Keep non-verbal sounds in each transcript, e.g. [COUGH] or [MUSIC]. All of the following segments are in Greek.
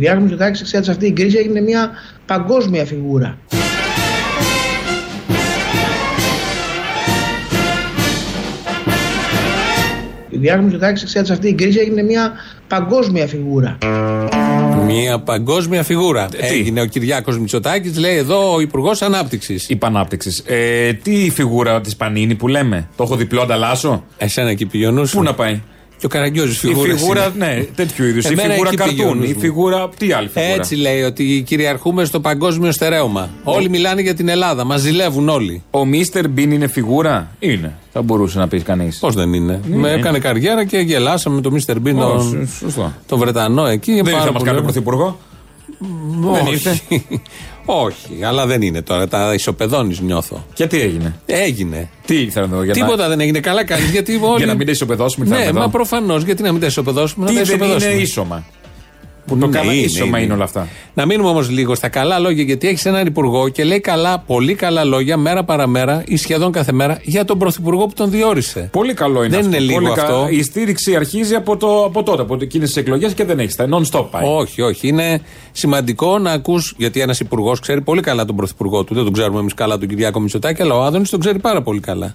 Κυριάκος Μητσοτάκης εξαίρετα σε αυτή την κρίση έγινε μια παγκόσμια φιγούρα. Ο Κυριάκος Μητσοτάκης εξαίρετα σε αυτή την κρίση έγινε μια παγκόσμια φιγούρα. Μια παγκόσμια φιγούρα. Έγινε ο Κυριάκος Μητσοτάκης, λέει εδώ ο Υπουργός Ανάπτυξης. Υπανάπτυξη. Ε, τι φιγούρα της Πανίνη που λέμε; Το έχω διπλό ανταλλάσσο. Εσένα εκεί πηγαίνω. Πού να πάει; Και ο Καραγκιόζης φιγούρας. Η φιγούρα, ναι, τέτοιου είδους. Η φιγούρα καρτούν. Η φιγούρα. Τι άλλη φιγούρα; Έτσι λέει ότι κυριαρχούμε στο παγκόσμιο στερέωμα. Όλοι μιλάνε για την Ελλάδα. Μας ζηλεύουν όλοι. Ο Μίστερ Μπιν είναι φιγούρα; Είναι. Θα μπορούσε να πεις κανείς. Πώς δεν είναι; Με έκανε καριέρα και γελάσαμε με τον Μίστερ Μπιν, τον, τον Βρετανό εκεί. Δεν θα μας κάνει πρωθυπουργό; Δεν ήρθε; [LAUGHS] Όχι, αλλά δεν είναι τώρα. Τα ισοπεδώνεις, νιώθω. Και τι έγινε; Έγινε. Τι ήρθαν εδώ για Τίποτα δεν έγινε. Καλά κάνεις. Γιατί όλοι... [LAUGHS] για να μην τα ισοπεδώσουμε. Ναι, μα προφανώς. Γιατί να μην τα ισοπεδώσουμε. Τι να τα δεν είναι ίσωμα; Που το καλά ίσωμα είναι, όλα αυτά. Να μείνουμε όμως λίγο στα καλά λόγια, γιατί έχεις έναν υπουργό και λέει καλά, πολύ καλά λόγια μέρα παραμέρα ή σχεδόν κάθε μέρα για τον πρωθυπουργό που τον διόρισε. Πολύ καλό είναι δεν αυτό. είναι λίγο πολύ αυτό. Η στήριξη αρχίζει από, το, από τότε, από εκείνες τις εκλογές και δεν έχεις. Non-stop πάει. Όχι, όχι. Είναι σημαντικό να ακούς, γιατί ένας υπουργός ξέρει πολύ καλά τον πρωθυπουργό του. Δεν τον ξέρουμε εμείς καλά τον Κυριάκο Μητσοτάκη, αλλά ο Άδωνης τον ξέρει πάρα πολύ καλά.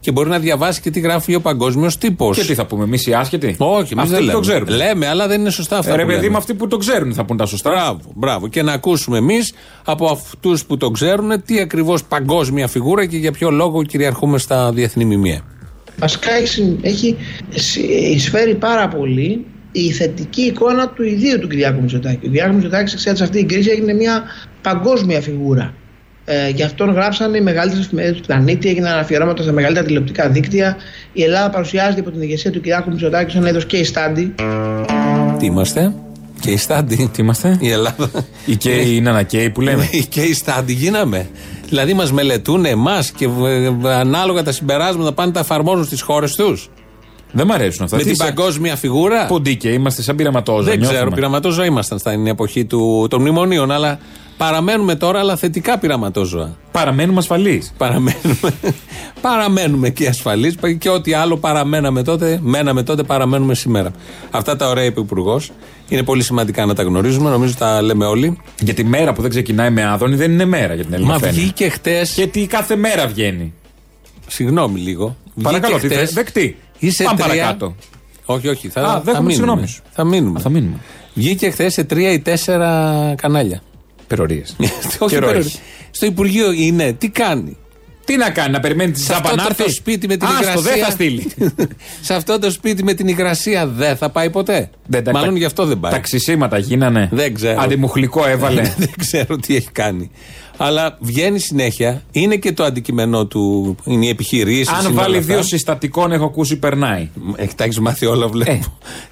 Και μπορεί να διαβάσει και τι γράφει ο παγκόσμιος τύπος. Και τι θα πούμε, εμείς οι άσχετοι; Όχι, εμείς αυτοί δεν που λέμε. το ξέρουν. Λέμε, αλλά δεν είναι σωστά αυτά. Ε, Ρε που παιδί λέμε. μου, αυτοί που το ξέρουν θα πούν τα σωστά. Μπράβο, μπράβο. Και να ακούσουμε εμείς από αυτούς που το ξέρουν τι ακριβώς παγκόσμια φιγούρα και για ποιο λόγο κυριαρχούμε στα διεθνή μημία. Βασικά έχει, έχει εισφέρει πάρα πολύ η θετική εικόνα του ιδίου του Κυριάκου Μητσοτάκη. Ο Κυριάκος Μητσοτάκης εξαίρετα σε αυτή την κρίση έγινε μια παγκόσμια φιγούρα. Ε, γι' αυτόν γράψανε οι μεγαλύτερες εφημερίδες του πλανήτη, έγιναν αφιερώματα στα μεγαλύτερα τηλεοπτικά δίκτυα. Η Ελλάδα παρουσιάζεται υπό την ηγεσία του Κυριάκου Μητσοτάκη σαν ένα είδο case study. Τι είμαστε, και η στάντη. Τι είμαστε, Η Ελλάδα. Η Κέι είναι ένα Κέι που λέμε. Η και η στάντη γίναμε. Δηλαδή μας μελετούν εμάς και ε, ανάλογα τα συμπεράσματα πάνε τα εφαρμόζουν στις χώρες τους. Δεν μ' αρέσουν αυτά. Με Τι την σε- παγκόσμια φιγούρα. Ποντίκε, είμαστε σαν πειραματόζωα. Δεν ξέρω, νιώθουμε. πειραματόζωα ήμασταν στην εποχή του, των μνημονίων, αλλά παραμένουμε τώρα, αλλά θετικά πειραματόζωα. Παραμένουμε ασφαλείς. Παραμένουμε, [LAUGHS] παραμένουμε και ασφαλείς και ό,τι άλλο παραμέναμε τότε, μέναμε τότε, παραμένουμε σήμερα. Αυτά τα ωραία είπε ο Υπουργός. Είναι πολύ σημαντικά να τα γνωρίζουμε, νομίζω τα λέμε όλοι. Γιατί μέρα που δεν ξεκινάει με άδωνη δεν είναι μέρα για την Μα Ελληνοφρένεια. βγήκε χτε. Γιατί κάθε μέρα βγαίνει. Συγγνώμη λίγο. Παρακαλώ, τι Βγήκε θες, χτες- δεκτή. Είσαι Πάμε τρία- παρακάτω. Όχι, όχι. Θα, Α, θα δέχομαι τη μείνουμε. συγγνώμη σου. Θα μείνουμε. Α, θα μείνουμε. Βγήκε χθε σε τρία ή τέσσερα κανάλια. Περορίε. όχι Καιρό περίπου. έχει. Στο Υπουργείο είναι. Τι κάνει; Τι να κάνει, να περιμένει τη Σε αυτό Ζαπανάρτη. το, το σπίτι με την Άστο, υγρασία. δεν θα στείλει. [LAUGHS] σε αυτό το σπίτι με την υγρασία δεν θα πάει ποτέ. Δεν, τα- Μάλλον τα- γι' αυτό δεν πάει. Τα ξυσίματα γίνανε. Δεν ξέρω. Αντιμουχλικό έβαλε. [LAUGHS] δεν ξέρω τι έχει κάνει. Αλλά βγαίνει συνέχεια. Είναι και το αντικείμενό του. Είναι οι επιχειρήσει. Αν βάλει δύο συστατικών, έχω ακούσει, περνάει. Έχει, τα έχεις μάθει όλα, βλέπω. Ε.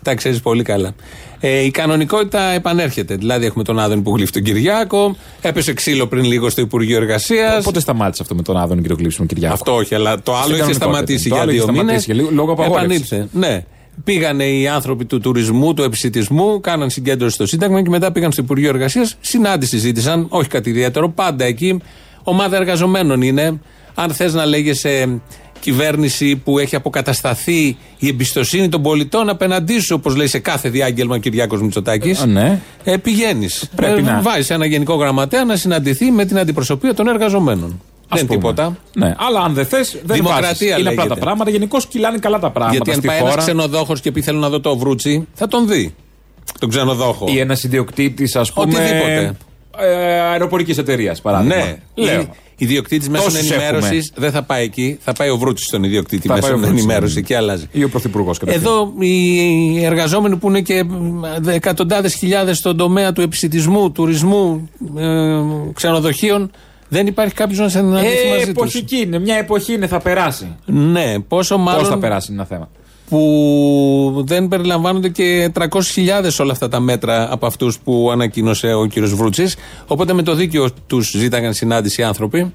τα ξέρεις πολύ καλά. Ε, η κανονικότητα επανέρχεται. Δηλαδή, έχουμε τον Άδων που γλύφει τον Κυριάκο. Έπεσε ξύλο πριν λίγο στο Υπουργείο Εργασίας. Πότε σταμάτησε αυτό με τον Άδωνη και το κλείσιμο Κυριάκο; Αυτό όχι, αλλά το άλλο Στην είχε κανονικότητα. σταματήσει Το για άλλο δύο είχε μήνες. σταματήσει για λίγο- λόγω απαγόρευσης. Επανήλθε. Ναι. Πήγανε οι άνθρωποι του τουρισμού, του επισητισμού, κάναν συγκέντρωση στο Σύνταγμα και μετά πήγαν στο Υπουργείο Εργασίας. Συνάντηση ζήτησαν, όχι κάτι ιδιαίτερο, πάντα εκεί. Ομάδα εργαζομένων είναι. Αν θες να λέγεσαι κυβέρνηση που έχει αποκατασταθεί η εμπιστοσύνη των πολιτών απέναντί σου, όπως λέει σε κάθε διάγγελμα Κυριάκος Μητσοτάκης. Α, ναι. Ε, Πηγαίνεις. Πρέπει να. Βάζεις ένα γενικό γραμματέα να συναντηθεί με την αντιπροσωπεία των εργαζομένων. Ας Δεν πούμε. τίποτα. Ναι, αλλά αν δεν θες, δεν Δημοκρατία βάζεις. Είναι απλά λέγεται. τα πράγματα. Γενικώς κυλάνε καλά τα πράγματα Γιατί αν στη πάει ένας χώρα. ξενοδόχος και πει θέλω να δω το βρούτσι, θα τον δει. Τον ξενοδόχο. Ή ένας ιδιοκτήτης, ας πούμε. Οτιδήποτε. Ε, Αεροπορικής εταιρείας, παράδειγμα. Ναι, Λέω. Ιδιοκτήτη μέσων Τόσους ενημέρωσης έχουμε. δεν θα πάει εκεί. Θα πάει ο βρούτσι στον ιδιοκτήτη Θα πάει μέσων ο Βρούτσης, ενημέρωση. ναι. Εκεί αλλάζει. Ή ο πρωθυπουργός Εδώ οι εργαζόμενοι που είναι και εκατοντάδες χιλιάδες στον τομέα του επισητισμού, τουρισμού, ε, ξενοδοχείων, δεν υπάρχει κάποιος να συναντηθεί Ε, μαζί τους. εποχική είναι. Μια εποχή είναι, θα περάσει. Ναι, πόσο μάλλον. Πώς θα περάσει είναι ένα θέμα. που δεν περιλαμβάνονται και 300.000 όλα αυτά τα μέτρα από αυτούς που ανακοίνωσε ο κύριος Βρούτσης Οπότε με το δίκαιο τους ζήταγαν συνάντηση οι άνθρωποι.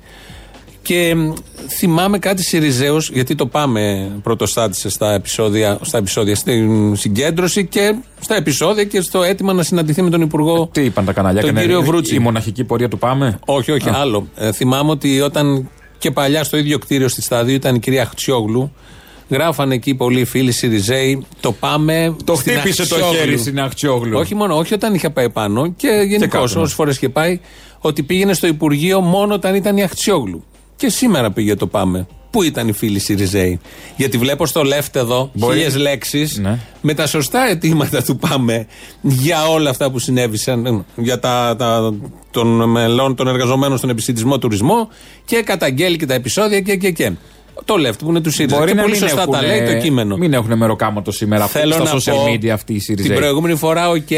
Και μ, θυμάμαι κάτι Σιριζέους, γιατί το πάμε πρωτοστάτησε στα επεισόδια, στα επεισόδια, στην συγκέντρωση και στα επεισόδια και στο αίτημα να συναντηθεί με τον Υπουργό. Τι είπαν τα κανάλια, Τον έκανε κύριο η- Βρούτση. Η μοναχική πορεία του Πάμε; Όχι, όχι, άλλο. Ε, θυμάμαι ότι όταν και παλιά στο ίδιο κτίριο στη Σταδίου ήταν η κυρία Χτσιόγλου, Γράφανε εκεί πολλοί φίλοι Σιριζέοι, το πάμε. Το στην χτύπησε το Αχτσιόγλου. χέρι στην Αχτσιόγλου. Όχι μόνο, όχι όταν είχε πάει πάνω και γενικώς κάτω, ναι. όσες φορές είχε πάει, ότι πήγαινε στο Υπουργείο μόνο όταν ήταν η Αχτσιόγλου. Και σήμερα πήγε το πάμε. Πού ήταν οι φίλοι Σιριζέοι; Γιατί βλέπω στο left εδώ Μπορεί- χίλιες λέξεις Ναι. με τα σωστά αιτήματα του πάμε για όλα αυτά που συνέβησαν, ε, για τα, τα των μελών των εργαζομένων στον επισιτισμό τουρισμό και καταγγέλει και τα επεισόδια και και και. Το left που είναι του ΣΥΡΙΖΑ. Μπορεί και να πολύ μην σωστά έχουν, τα λέει το κείμενο. Μην έχουν μεροκάματο σήμερα Θέλω στα να social πω, media αυτή η Την ΣΥΡΙΖΑ. προηγούμενη φορά, οκ,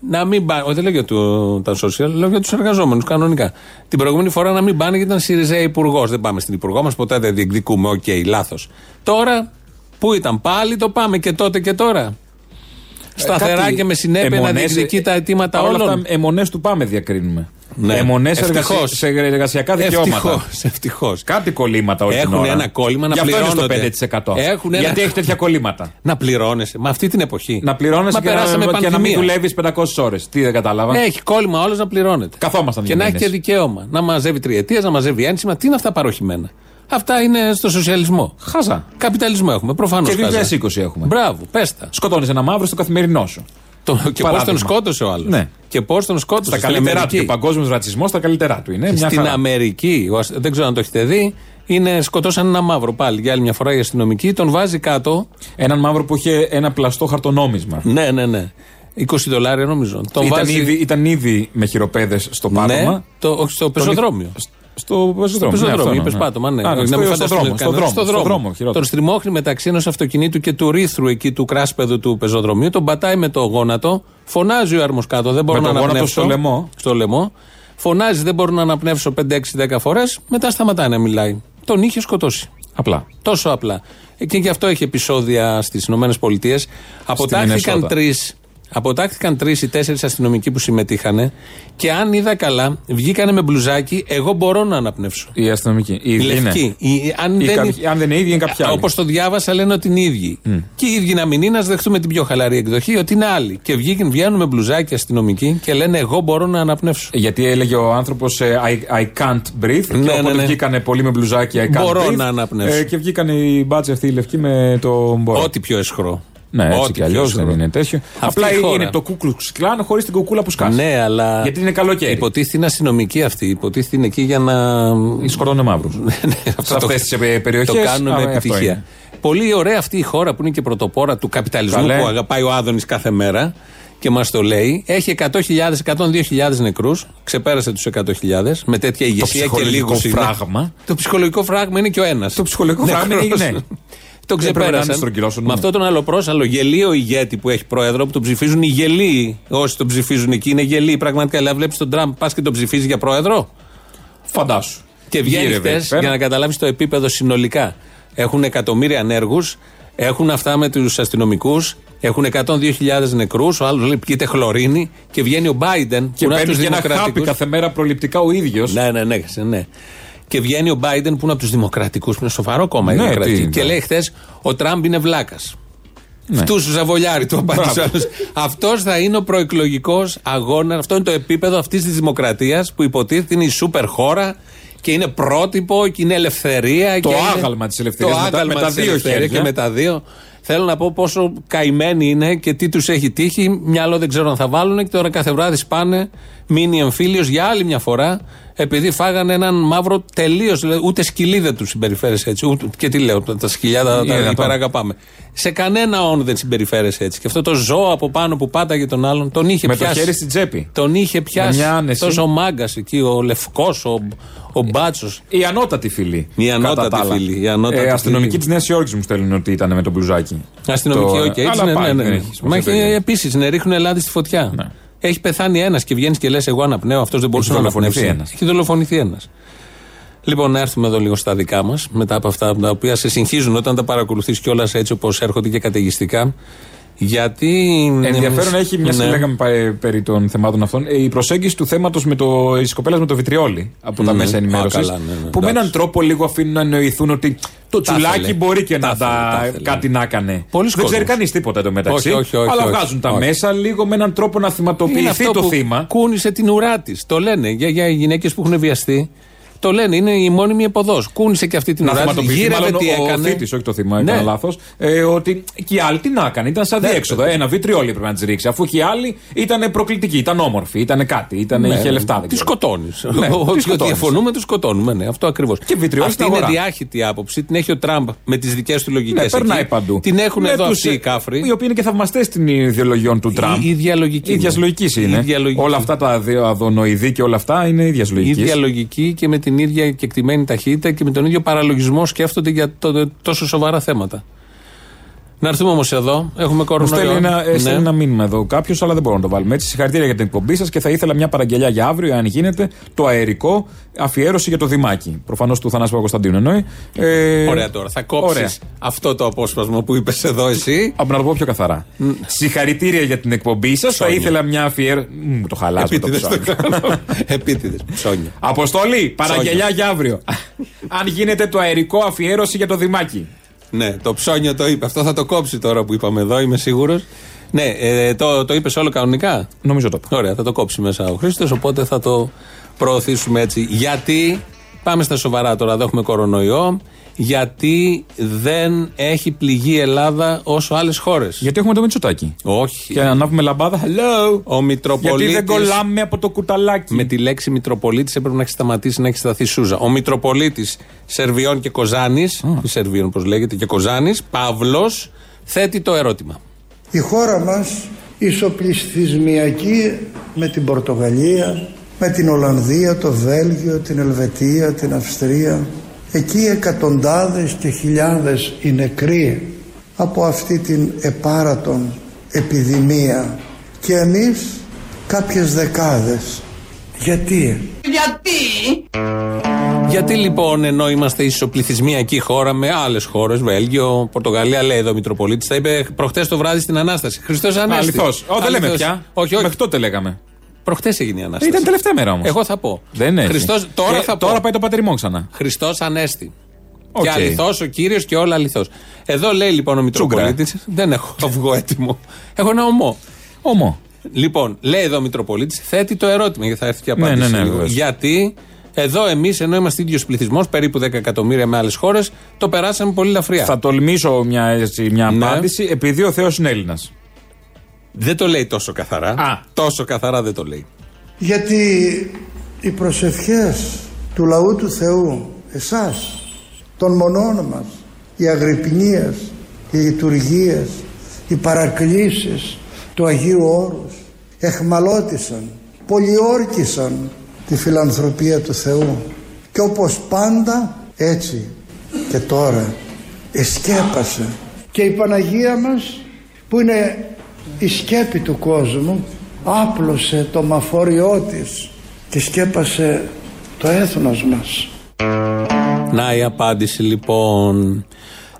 να μην πάνε. Όχι, δεν λέω για το, τα social, λέω για τους εργαζόμενους κανονικά. Την προηγούμενη φορά να μην πάνε γιατί ήταν ΣΥΡΙΖΑ υπουργός. Δεν πάμε στην υπουργό μας, ποτέ δεν διεκδικούμε. Οκ, λάθος. Τώρα, πού ήταν πάλι, το πάμε και τότε και τώρα. Σταθερά Ε, Κάτι και με συνέπεια να αιμονές, διεκδικεί τα αιτήματα παρόλα όλων. αυτά, αιμονέ του πάμε διακρίνουμε. Ναι. Αιμονέ Ευτυχώς. σε εργασιακά δικαιώματα. Ευτυχώς. Ευτυχώς. Κάτι κολλήματα όλη την Έχουν ώρα. ένα κόλλημα να Γι' αυτό είναι πληρώνονται. στο 5%. Έχουν ένα- Γιατί έχει τέτοια κολλήματα. Να πληρώνεσαι. Με αυτή την εποχή. Να πληρώνεσαι Μα και, να, περάσαμε και να μην πανδημία. δουλεύεις 500 ώρες. Τι δεν κατάλαβα. Έχει κόλλημα όλος να πληρώνεται. Καθόμασταν Και δύο να έχει μήνες. και δικαίωμα. Να μαζεύει τριετίας, να μαζεύει ένσημα. Τι είναι αυτά παροχημένα; Αυτά είναι στο σοσιαλισμό. Χάζα. Καπιταλισμό έχουμε, προφανώς. Και 2020 έχουμε. Μπράβο, πες τα. Σκοτώνεις ένα μαύρο στο καθημερινό σου. Το- και πώς τον Παράδειγμα. σκότωσε ο άλλος. Ναι. Και πώς τον σκότωσε. Στα στην καλύτερά του. Αμερική. Και ο παγκόσμιος ρατσισμός στα καλύτερά του είναι. Μια Στην χαρά. Αμερική, ο ασ- δεν ξέρω αν το έχετε δει, είναι, σκοτώσαν ένα μαύρο πάλι για άλλη μια φορά οι αστυνομικοί. Τον βάζει κάτω. Έναν μαύρο που είχε ένα πλαστό χαρτονόμισμα. Ναι, ναι, ναι. 20 δολάρια νομίζω. Τον Ήταν, βάζει. ήδη, ήταν ήδη με χειροπέδες στο ναι, πάτωμα. το, όχι, στο πεζοδρόμιο. Στο πεζοδρόμιο. Στο ναι, αυτό, πεζοδρόμιο, ναι, είπες ναι. πάτωμα, ναι. Α, Όχι, στο- να μην στο φανταστούμε δρόμο, στο κανένα. δρόμο, στο δρόμο, χειρότερο. Τον στριμώχνει μεταξύ ενός αυτοκινήτου και του ρήθρου εκεί του κράσπεδου του πεζοδρομίου. Τον πατάει με το γόνατο. Φωνάζει ο άρμο κάτω. Δεν μπορώ Με να το γόνατο αναπνεύσω. στο λαιμό. Στο λαιμό. Φωνάζει, δεν μπορώ να αναπνεύσω 5, 6, 10 φορές. Μετά σταματάει να μιλάει. Τον είχε σκοτώσει. Απλά. Τόσο απλά. Ε, Και γι' αυτό έχει επεισόδια στις ΗΠΑ. Αποτάχθηκαν Μινεσότα. τρεις. Αποτάχθηκαν τρεις ή τέσσερις αστυνομικοί που συμμετείχαν και αν είδα καλά, βγήκανε με μπλουζάκι. Εγώ μπορώ να αναπνεύσω. Η αστυνομική. Η Η ίδια είναι. λευκή. Η- αν, Ή δεν, κάποιοι- αν δεν είναι ίδια, είναι κάποια άλλη. Όπως το διάβασα, λένε ότι είναι οι ίδιοι. Και οι ίδιοι να μην είναι, ας δεχτούμε την πιο χαλαρή εκδοχή, ότι είναι άλλοι. Και βγήκαν, βγαίνουν με μπλουζάκι αστυνομικοί και λένε: Εγώ μπορώ να αναπνεύσω. Γιατί έλεγε ο άνθρωπος I, I can't breathe. Ναι, και οπότε ναι, ναι. βγήκανε πολύ με μπλουζάκι I can't Μπορώ breathe. να αναπνεύσω. Ε, και βγήκανε οι μπάτσε αυτή οι λευκοί με το μπορώ. Ό,τι πιο εσχρό. Ναι, έτσι Ό,τι κι πιο αλλιώς εσχρό. δεν είναι τέτοιο. Αυτή Απλά η χώρα. είναι το κούκλουξ κλάν χωρίς την κουκούλα που σκάσει. Ναι, αλλά. Γιατί είναι καλοκαίρι. Υποτίθεται είναι αστυνομική αυτή. Υποτίθεται είναι εκεί για να. Ή σκοτώνουν μαύρους. Ναι, αυτό Σε το- αυτές τις, ε, περιοχές, Το κάνουν α, με αυτό επιτυχία. είναι. Πολύ ωραία αυτή η χώρα που είναι και πρωτοπόρα του καπιταλισμού Καλέ. που αγαπάει ο Άδωνης κάθε μέρα και μας το λέει. Έχει 100.000, 102.000 νεκρούς. Ξεπέρασε τους 100.000 με τέτοια ηγεσία και ψυχολογικό λίγους φράγμα. Το ψυχολογικό φράγμα είναι και ο ένας. Το ψυχολογικό φράγμα είναι- ναι. [LAUGHS] Το Δεν πρέπει να είναι ξεπέρασαν. στρογγυλόσωνο. Με αυτόν τον αλλοπρόσαλο γελίο ηγέτη που έχει πρόεδρο, που τον ψηφίζουν οι γελοί. Όσοι τον ψηφίζουν εκεί είναι γελοί. Πραγματικά, αλλά βλέπεις τον Τραμπ, πας και τον ψηφίζεις για πρόεδρο; Φαντάσου. Και βγαίνει Γύρευε χτε εκεί πέρα. για να καταλάβεις το επίπεδο συνολικά. Έχουν εκατομμύρια ανέργους, έχουν αυτά με τους αστυνομικούς, έχουν 102.000 νεκρούς. Ο άλλος λέει πιείτε χλωρίνη και βγαίνει ο Biden Και που είναι από παίρνει τους και ένα χάπι δημοκρατικούς. κάθε μέρα προληπτικά ο ίδιος. Ναι, ναι, ναι, ναι. Και βγαίνει ο Biden που είναι από τους Δημοκρατικούς, που είναι σοβαρό κόμμα η Ναι, Δημοκρατία. τι, Και ναι. λέει χθες ο Τραμπ είναι βλάκας. Ναι. Αυτούς τους ζαβολιάρι του απάντησε Μπράβο. άλλος. Αυτός θα είναι ο προεκλογικός αγώνας. Αυτό είναι το επίπεδο αυτής της δημοκρατίας που υποτίθεται είναι η σούπερ χώρα και είναι πρότυπο και είναι ελευθερία. Το και είναι- άγαλμα της ελευθερίας Το με τα- άγαλμα με τα της δύο ελευθερίας χέρια. Και με τα δύο. Θέλω να πω πόσο καημένοι είναι και τι τους έχει τύχει. Μυαλό δεν ξέρω αν θα βάλουν και τώρα κάθε βράδυ σπάνε μήνυ εμφύλιος για άλλη μια φορά επειδή φάγανε έναν μαύρο τελείως. Ούτε σκυλί δεν τους συμπεριφέρεσαι έτσι. Ούτε, και τι λέω, τα σκυλιά τα, Είναι τα δυνατόν. υπεραγαπάμε. Σε κανένα όν δεν συμπεριφέρεσαι έτσι. Και αυτό το ζώο από πάνω που πάταγε τον άλλον τον είχε Με το πιάσει. χέρι στην τσέπη. Τον είχε πιάσει. μια άνεση. Τόσο ο μάγκας εκεί, ο λευκός, ο, ο μπάτσος. Η ανώτατη φίλη. Η ανώτατη κατά τα άλλα. φίλη, η ανώτατη ε, αστυνομική φίλη. της Νέας Υόρκης μου στέλνουν ότι ήταν με το μπλουζάκι. Αστυνομική, Το- οκ, έτσι, αλλά ναι, πάλι ναι, δεν ναι. έχει σημασία Μα έχει το ίδιο. επίσης, ναι, ρίχνουν Ελλάδα στη φωτιά. Ναι. Έχει πεθάνει ένας και βγαίνεις και λες: Εγώ αναπνέω, αυτός δεν μπορούσε Έχει να δολοφονηθεί αναπνεύσει. ένας. Έχει δολοφονηθεί ένας. Λοιπόν, να έρθουμε εδώ λίγο στα δικά μας, μετά από αυτά τα οποία σε συγχύζουν όταν τα παρακολουθείς κιόλας έτσι όπως έρχονται και καταιγιστικά. Γιατί. Ενδιαφέρον έχει, μια Ναι. και λέγαμε πα- περί των θεμάτων αυτών, ε, η προσέγγιση του θέματος με το τη κοπέλα με το βιτριόλι από τα Ναι. μέσα Α, ενημέρωσης. καλά, ναι, ναι, που με εντάξει. έναν τρόπο λίγο αφήνουν να εννοηθούν ότι το Τα τσουλάκι ήθελε. μπορεί και Τα να ήθελε, τα, τα ήθελε. κάτι να έκανε. Πολλοί Δεν ξέρει κόσμος. κανείς τίποτα εδώ μεταξύ. Όχι, όχι, όχι, αλλά όχι. βγάζουν τα Όχι. μέσα λίγο με έναν τρόπο να Είναι θυματοποιηθεί αυτό το που θύμα. Κούνησε την ουρά της. Το λένε για, για γυναίκες που έχουν βιαστεί. Το λένε, είναι η μόνιμη εποδός. Κούνησε και αυτή την Να ώρα. θεματοποιηθεί μάλλον τι ο έκανε. θήτης, όχι το θύμα, Ναι. έκανα λάθος. Ε, ότι και οι άλλοι τι να έκανε, ήταν σαν Ναι. διέξοδο. Ένα βιτριόλι πρέπει να τη ρίξει. Αφού και οι άλλοι ήταν προκλητικοί, ήταν όμορφοι, ήταν κάτι, ήταν, Ναι. είχε λεφτά. δεν Τη ξέρω. σκοτώνεις. Ναι, τη Ότι σκοτώνεις. διαφωνούμε, τους σκοτώνουμε. Ναι, αυτό ακριβώς. Και βιτριόλι Αυτή στην είναι αγορά. διάχυτη άποψη. Την έχει ο Τραμπ με τις δικές του λογικές. Ναι, περνάει παντού. Την έχουν Με εδώ τους, αυτοί οι ε, κάφροι. Οι οποίοι είναι και θαυμαστές στην ιδεολογιών του Τραμπ. Η ίδια λογική. Η ίδια είναι. λογική Η είναι. ίδια λογική. Όλα αυτά τα αδε- αδονοειδή και όλα αυτά είναι ίδια Η λογική. ίδια λογική και με την ίδια κεκτημένη ταχύτητα και με τον ίδιο παραλογισμό σκέφτονται για το- τόσο σοβαρά θέματα. Να έρθουμε όμως εδώ. Έχουμε Μου κορονοϊό. στέλνει ένα, ε, Ναι. στέλνει ένα μήνυμα εδώ κάποιος, αλλά δεν μπορούμε να το βάλουμε έτσι. Συγχαρητήρια για την εκπομπή σας και θα ήθελα μια παραγγελιά για αύριο, αν γίνεται, το αερικό αφιέρωση για το δημάκι. Προφανώς του Θανάση Παπακοσταντίνου εννοεί. Ε, Ωραία τώρα. Θα κόψεις Ωραία. αυτό το απόσπασμα που είπες εδώ εσύ. Από να το πω πιο καθαρά. Συγχαρητήρια για την εκπομπή σας. Θα Ψώνια. ήθελα μια αφιέρωση. Μου το χαλάζω το Επίτηδες ψώνιο. το κάνω. [LAUGHS] Επίτηδες. Ψώνια. Αποστολή, παραγγελιά για αύριο. [LAUGHS] αν γίνεται το αερικό αφιέρωση για το δημάκι. Ναι, το ψώνιο το είπε. Αυτό θα το κόψει τώρα που είπαμε εδώ, είμαι σίγουρος. Ναι, ε, το, το είπες όλο κανονικά; Νομίζω το είπα. Ωραία, θα το κόψει μέσα ο Χρήστος, οπότε θα το προωθήσουμε έτσι. Γιατί, πάμε στα σοβαρά τώρα, εδώ έχουμε κορονοϊό. Γιατί δεν έχει πληγεί η Ελλάδα όσο άλλες χώρες. Γιατί έχουμε το Μητσοτάκι. Όχι. Και να ανάβουμε λαμπάδα. Hello. Ο Μητροπολίτη. Γιατί δεν κολλάμε από το κουταλάκι. Με τη λέξη Μητροπολίτης έπρεπε να έχει σταματήσει να έχει σταθεί Σούζα. Ο Μητροπολίτης Σερβιών και Κοζάνη, Σερβίων όπως λέγεται, και Κοζάνης, Παύλος, θέτει το ερώτημα. Η χώρα μας ισοπληθυσμιακή με την Πορτογαλία, με την Ολλανδία, το Βέλγιο, την Ελβετία, την Αυστρία. Εκεί εκατοντάδες και χιλιάδες οι νεκροί από αυτή την επάρατον επιδημία και εμείς κάποιες δεκάδες. Γιατί; Γιατί; Λοιπόν, ενώ είμαστε ισοπληθυσμιακή χώρα με άλλες χώρες, Βέλγιο, Πορτογαλία, λέει εδώ ο Μητροπολίτης, τα είπε προχτές το βράδυ στην Ανάσταση. Χριστός Ανέστη. Αληθώς. Όχι, δεν λέμε Αληθώς. πια. Όχι, όχι. Μέχρι τότε λέγαμε. Προχτές έγινε η Ανάσταση. Ήταν τελευταία μέρα όμως. Εγώ θα πω. Δεν είναι. έτσι. Χριστός, τώρα Και θα πω. Τώρα πάει το Πάτερ ημών ξανά. Χριστός Ανέστη. Οκ. Και αληθό ο κύριος και όλα αληθό. Εδώ λέει λοιπόν ο Μητροπολίτη. Δεν έχω [LAUGHS] αυγό έτοιμο. Έχω ένα ομό. Όμω. Λοιπόν, λέει εδώ ο Μητροπολίτης, θέτει το ερώτημα γιατί θα έρθει και Ναι, απάντηση. ναι, ναι, λίγο. βεβαίως. γιατί εδώ εμείς, ενώ είμαστε ίδιος πληθυσμός, περίπου 10 εκατομμύρια με άλλες χώρες, το περάσαμε πολύ λαφριά. Θα τολμήσω μια, έτσι, μια Ναι. απάντηση επειδή ο Θεός είναι Έλληνας. Δεν το λέει τόσο καθαρά. Α. Τόσο καθαρά δεν το λέει. Γιατί οι προσευχές του λαού του Θεού, εσάς, των μονών μας, οι αγρυπνίες, οι λειτουργίες, οι παρακλήσεις του Αγίου Όρους εχμαλώτησαν, πολιόρκησαν τη φιλανθρωπία του Θεού και όπως πάντα έτσι και τώρα εσκέπασε και η Παναγία μας που είναι η σκέπη του κόσμου άπλωσε το μαφόριό της και σκέπασε το έθνος μας. Να η απάντηση λοιπόν.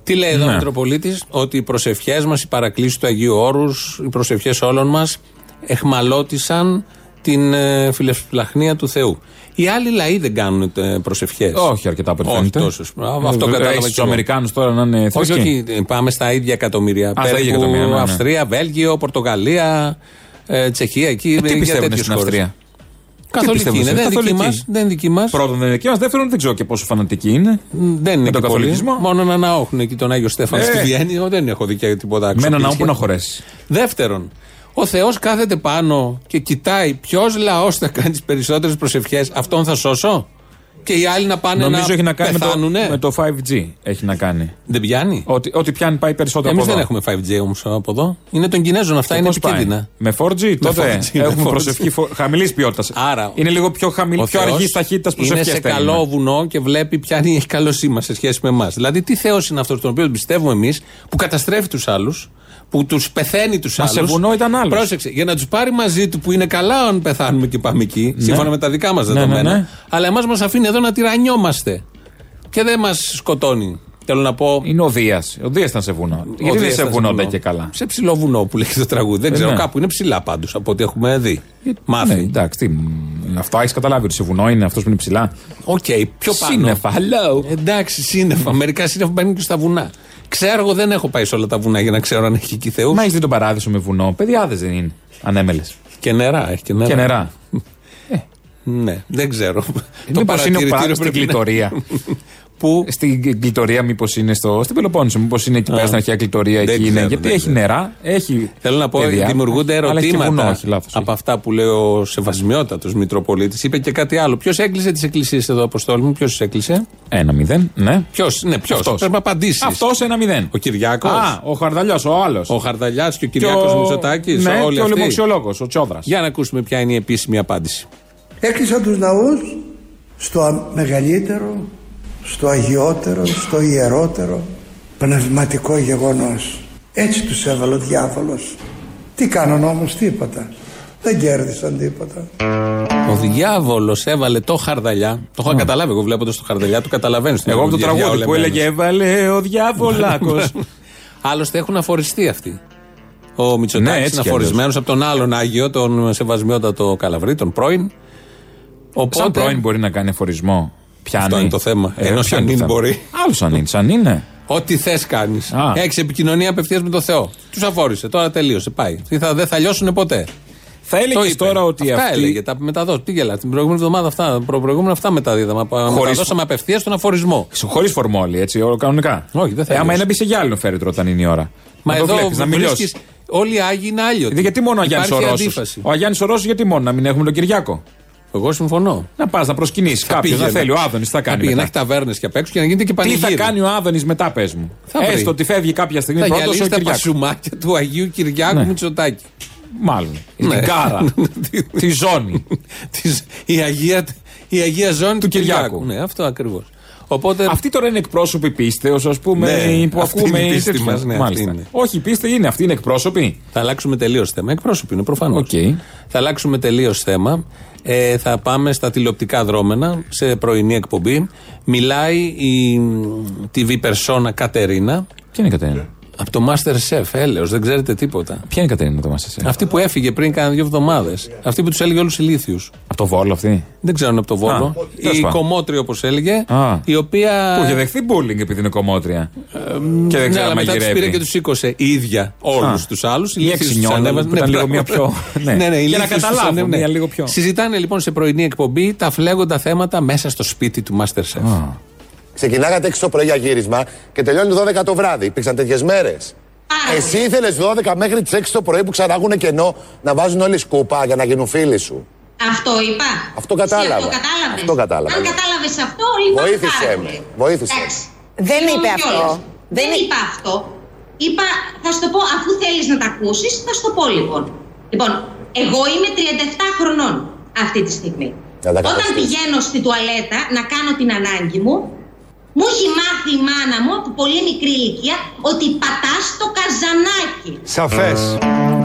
Τι λέει εδώ ο Ναι. Μητροπολίτης, Ότι οι προσευχές μας, οι παρακλήσεις του Αγίου Όρους, οι προσευχές όλων μας εχμαλώτησαν την ε, φιλεσπλαχνία του Θεού. Οι άλλοι λαοί δεν κάνουν προσευχές. Όχι αρκετά από ό,τι Όχι φαίνεται. τόσο. Α, αυτό κατάλαβα Του κι εγώ. Αμερικάνους τώρα να είναι Όχι, θρησκοί; όχι, πάμε στα ίδια εκατομμύρια. στα ίδια Περίπου εκατομμύρια, ναι, ναι. Αυστρία, Βέλγιο, Πορτογαλία, ε, Τσεχία, εκεί. Ε, Τι για πιστεύουν τέτοιες στην χώρες. Αυστρία; Καθολική πιστεύουν είναι, στην- δεν είναι δική καθολική. μας. Δεν είναι δική μας. Πρώτον δεν είναι εκεί μας. Δεύτερον δεν ξέρω και πόσο φανατική είναι. Δεν είναι Με τον και πολύ. καθολικισμό. Μόνο να ναό έχουν εκεί τον Άγιο Στέφανο Ε. στη Βιέννη. Εγώ δεν έχω δει και τίποτα Με έναν ναό αξιοπρέπεια. που να χωρέσεις. Δεύτερον, ο Θεός κάθεται πάνω και κοιτάει ποιος λαός θα κάνει τις περισσότερες προσευχές. Αυτόν θα σώσω; Και οι άλλοι να πάνε Νομίζω να έχει να κάνει με το, πεθάνουνε; με το 5G. Έχει να κάνει. Δεν πιάνει; Ότι, ότι πιάνει πάει περισσότερο Εμείς από δεν εδώ. έχουμε 5G όμως από εδώ. Είναι των Κινέζων αυτά, Και είναι πώς πάει; επικίνδυνα. Με 4G τότε 4G, με έχουμε 4G. προσευχή χαμηλής ποιότητας. Άρα, είναι λίγο πιο, χαμηλή, Ο πιο Θεός αργή ταχύτητας Είναι προσευχές. σε καλό βουνό και βλέπει ποια είναι η καλοσύνη μα σε σχέση με εμάς. Δηλαδή, τι Θεός είναι αυτός τον οποίο πιστεύουμε εμείς που καταστρέφει τους άλλους, που τους πεθαίνει τους Μα άλλους. σε βουνό ήταν άλλος. Πρόσεξε, για να τους πάρει μαζί του που είναι καλά αν πεθάνουμε και πάμε εκεί, σύμφωνα με τα δικά μας Ναι, δεδομένα. ναι, ναι. Αλλά εμάς μας αφήνει εδώ να τυραννιόμαστε. Και δεν μας σκοτώνει. Θέλω να πω. Είναι ο Δίας. Ο Δίας ήταν σε βουνό. ο Γιατί δεν Δίας σε ήταν βουνό βουνό. δεν και καλά. Σε ψηλό βουνό που λέει το τραγούδι. Δεν Ε, ξέρω, ναι. κάπου είναι ψηλά πάντως από ό,τι έχουμε δει. Μάθει. Ναι, εντάξει, τι, μ, αυτό έχεις καταλάβει ότι σε βουνό είναι αυτός που είναι ψηλά. Οκ, πιο πάνω. Σύννεφα, hello. Εντάξει, σύννεφα. Μερικά σύννεφα μπαίνουν και στα βουνά. Ξέρω εγώ δεν έχω πάει σε όλα τα βουνά για να ξέρω αν έχει εκεί Θεούς. Μα έχεις δει τον παράδεισο με βουνό. Παιδιάδες δεν είναι. Ανέμελε. Και νερά, έχει και νερά. Και νερά. Ναι, δεν ξέρω. Μήπως είναι ο πράγμα στην πρέπει να- κλητορία. [LAUGHS] Που Στην κλητορία, μήπως είναι στο. Στην Πελοπόννησο, μήπως είναι εκεί πέρα στην αρχαία κλητορία. Δεν Εκεί είναι. ξέρω, Γιατί δεν έχει ξέρω. νερά, έχει. Θέλω να πω, παιδιά, δημιουργούνται αλλά έχει και ερωτήματα βουνό, όχι, λάθος, από αυτά που λέει ο Σεβασμιότατος Μητροπολίτης. Είπε και κάτι άλλο. Ποιος έκλεισε τις εκκλησίες εδώ, Αποστόλη μου, ποιος τις έκλεισε; Ένα μηδέν, ναι. Ποιος, ναι, ποιος. Αυτός. Πρέπει να απαντήσεις. Αυτός ένα μηδέν. Ο Κυριάκος. Α, ο Χαρδαλιό, ο άλλος. Ο Χαρδαλιάς και ο Κυριάκος Μητσοτάκης. Ναι, όλοι και ο αυτοί. λοιμοξιολόγος, ο Τσόδρας. Για να ακούσουμε ποια είναι η επίσημη απάντηση. Έκλεισαν τους ναούς στο α- μεγαλύτερο, στο αγιότερο, στο ιερότερο πνευματικό γεγονός. Έτσι τους έβαλε ο διάβολος. Τι κάνουν όμως τίποτα. Δεν κέρδισαν τίποτα. Ο διάβολος έβαλε το χαρδαλιά. Το έχω καταλάβει εγώ βλέποντας το χαρδαλιά, του καταλαβαίνω. στην Εγώ από το τραγουδία τραγούδι που διαολεμένος. έλεγε Έβαλε ο διάβολάκος. [LAUGHS] Άλλωστε έχουν αφοριστεί αυτοί. Ο Μητσοτάκης Ναι, έτσι είναι κι αφορισμένος από τον άλλον Άγιο, τον Σεβασμιότατο Καλαβρί, τον πρώην. Οπότε. Σαν πρώην μπορεί να κάνει εφορισμό. Πιάνει. Αυτό είναι το θέμα. Ενώ ποιο σαν είναι το είναι θέμα. μπορεί. Άλλος σαν είναι. Σαν είναι. Ό,τι θες κάνεις. Α. Έχεις επικοινωνία απευθείας με τον Θεό. Τους αφόρησε. Τώρα τελείωσε. Πάει. Τι θα, δεν θα λιώσουν ποτέ. Θα Το έλεγε είπε. τώρα ότι αυτά αυτή. έλεγε. Τα μεταδώσει. Τι γελάς. Την προηγούμενη εβδομάδα αυτά. Προ προηγούμενη αυτά μεταδίδαμε. Χωρίς- Μεταδώσαμε απευθείας στον αφορισμό. Χωρίς φορμόλι, έτσι, όλο κανονικά. Όχι, δεν θα ε, άμα λιώσει. είναι μπεις σε γυάλινο φέρετρο όταν είναι η ώρα. Μα να το εδώ βλέπεις, να μην βρίσκεις- λιώσει. Όλοι οι Άγιοι είναι άλλοι. Ε, Γιατί μόνο ο Αγιάννη ο Ρώσο. Ο Αγιάννη ο Ρώσο, γιατί μόνο να μην έχουμε τον Κυριάκο; Εγώ συμφωνώ. Να πας να προσκυνήσεις κάποιο. Να πήγαινα. θέλει. Ο Άδωνης θα Θα κάνει. πήγε να μετά. έχει ταβέρνες και απ' έξω και να γίνεται και Τι πανηγύρι. θα κάνει ο Άδωνης μετά, πες μου. Θα βρει. Έστω ότι φεύγει κάποια στιγμή Θα πρώτος ο γυαλίσει τα Κυριάκος. πασουμάκια του Αγίου Κυριάκου Ναι. Μητσοτάκη. Μάλλον. Ναι. Την κάρα. [LAUGHS] Τη ζώνη. [LAUGHS] Της- η, Αγία, η Αγία Ζώνη του Κυριάκου. Κυριάκου. Ναι, αυτό ακριβώς. Οπότε. Αυτοί τώρα είναι εκπρόσωποι πίστεως, ας πούμε, Ναι, που αυτή ακούμε. είναι η πίστη τέτοια. μας, ναι, Μάλιστα. αυτή είναι. Όχι, η πίστη είναι. Αυτοί είναι εκπρόσωποι. Θα αλλάξουμε τελείως θέμα. Εκπρόσωποι είναι προφανώς. Οκ. Θα αλλάξουμε τελείως θέμα. Ε, θα πάμε στα τηλεοπτικά δρώμενα σε πρωινή εκπομπή. Μιλάει η TV persona Κατερίνα Ποια είναι η Κατερίνα; Από το Master Chef. Έλεος, δεν ξέρετε τίποτα. Ποια είναι η Κατερίνα το Μάστερ Αυτή που έφυγε πριν κάνα δύο εβδομάδες. Αυτή που τους έλεγε όλους ηλίθιους. Από το Βόλο αυτή; Δεν ξέρω αν είναι από το Βόλο. Α, τέλος η πάντων. κομμότρια όπως έλεγε. Α. Η οποία. Που είχε δεχθεί bullying επειδή είναι κομμότρια. και δεν Ναι, ξέρω αλλά αν μετά τους πήρε μαγειρεύει. και τους σήκωσε η ίδια όλους Α. τους άλλους. Η Εξινιώνα, που ήταν λίγο μια πιο- [LAUGHS] ναι. Για να καταλάβω, μια λίγο πιο. Συζητάνε λοιπόν σε πρωινή εκπομπή τα φλέγοντα θέματα μέσα στο σπίτι του Masterchef. Ξεκινάγατε 6 το πρωί για γύρισμα και τελειώνει 12 το βράδυ. Υπήρξαν τέτοιες μέρες. Εσύ ήθελες 12 μέχρι τις 6 το πρωί που ξανάγουν κενό να βάζουν όλοι σκούπα για να γίνουν φίλοι σου. Αυτό είπα. Αυτό κατάλαβα. Εσύ αυτό κατάλαβες. Αυτό κατάλαβα, Αν ναι. κατάλαβες αυτό, λοιπόν. Βοήθησέ με. Βοήθησέ με. Δεν είπε αυτό. Δεν είπα αυτό. Είπα, θα σου το πω, αφού θέλεις να τα ακούσεις, θα σου το πω λοιπόν. Λοιπόν, εγώ είμαι 37 χρονών αυτή τη στιγμή. Να τα Όταν καταστήσεις. πηγαίνω στη τουαλέτα να κάνω την ανάγκη μου, μου έχει μάθει η μάνα μου από πολύ μικρή ηλικία ότι πατάς το καζανάκι. Σαφές.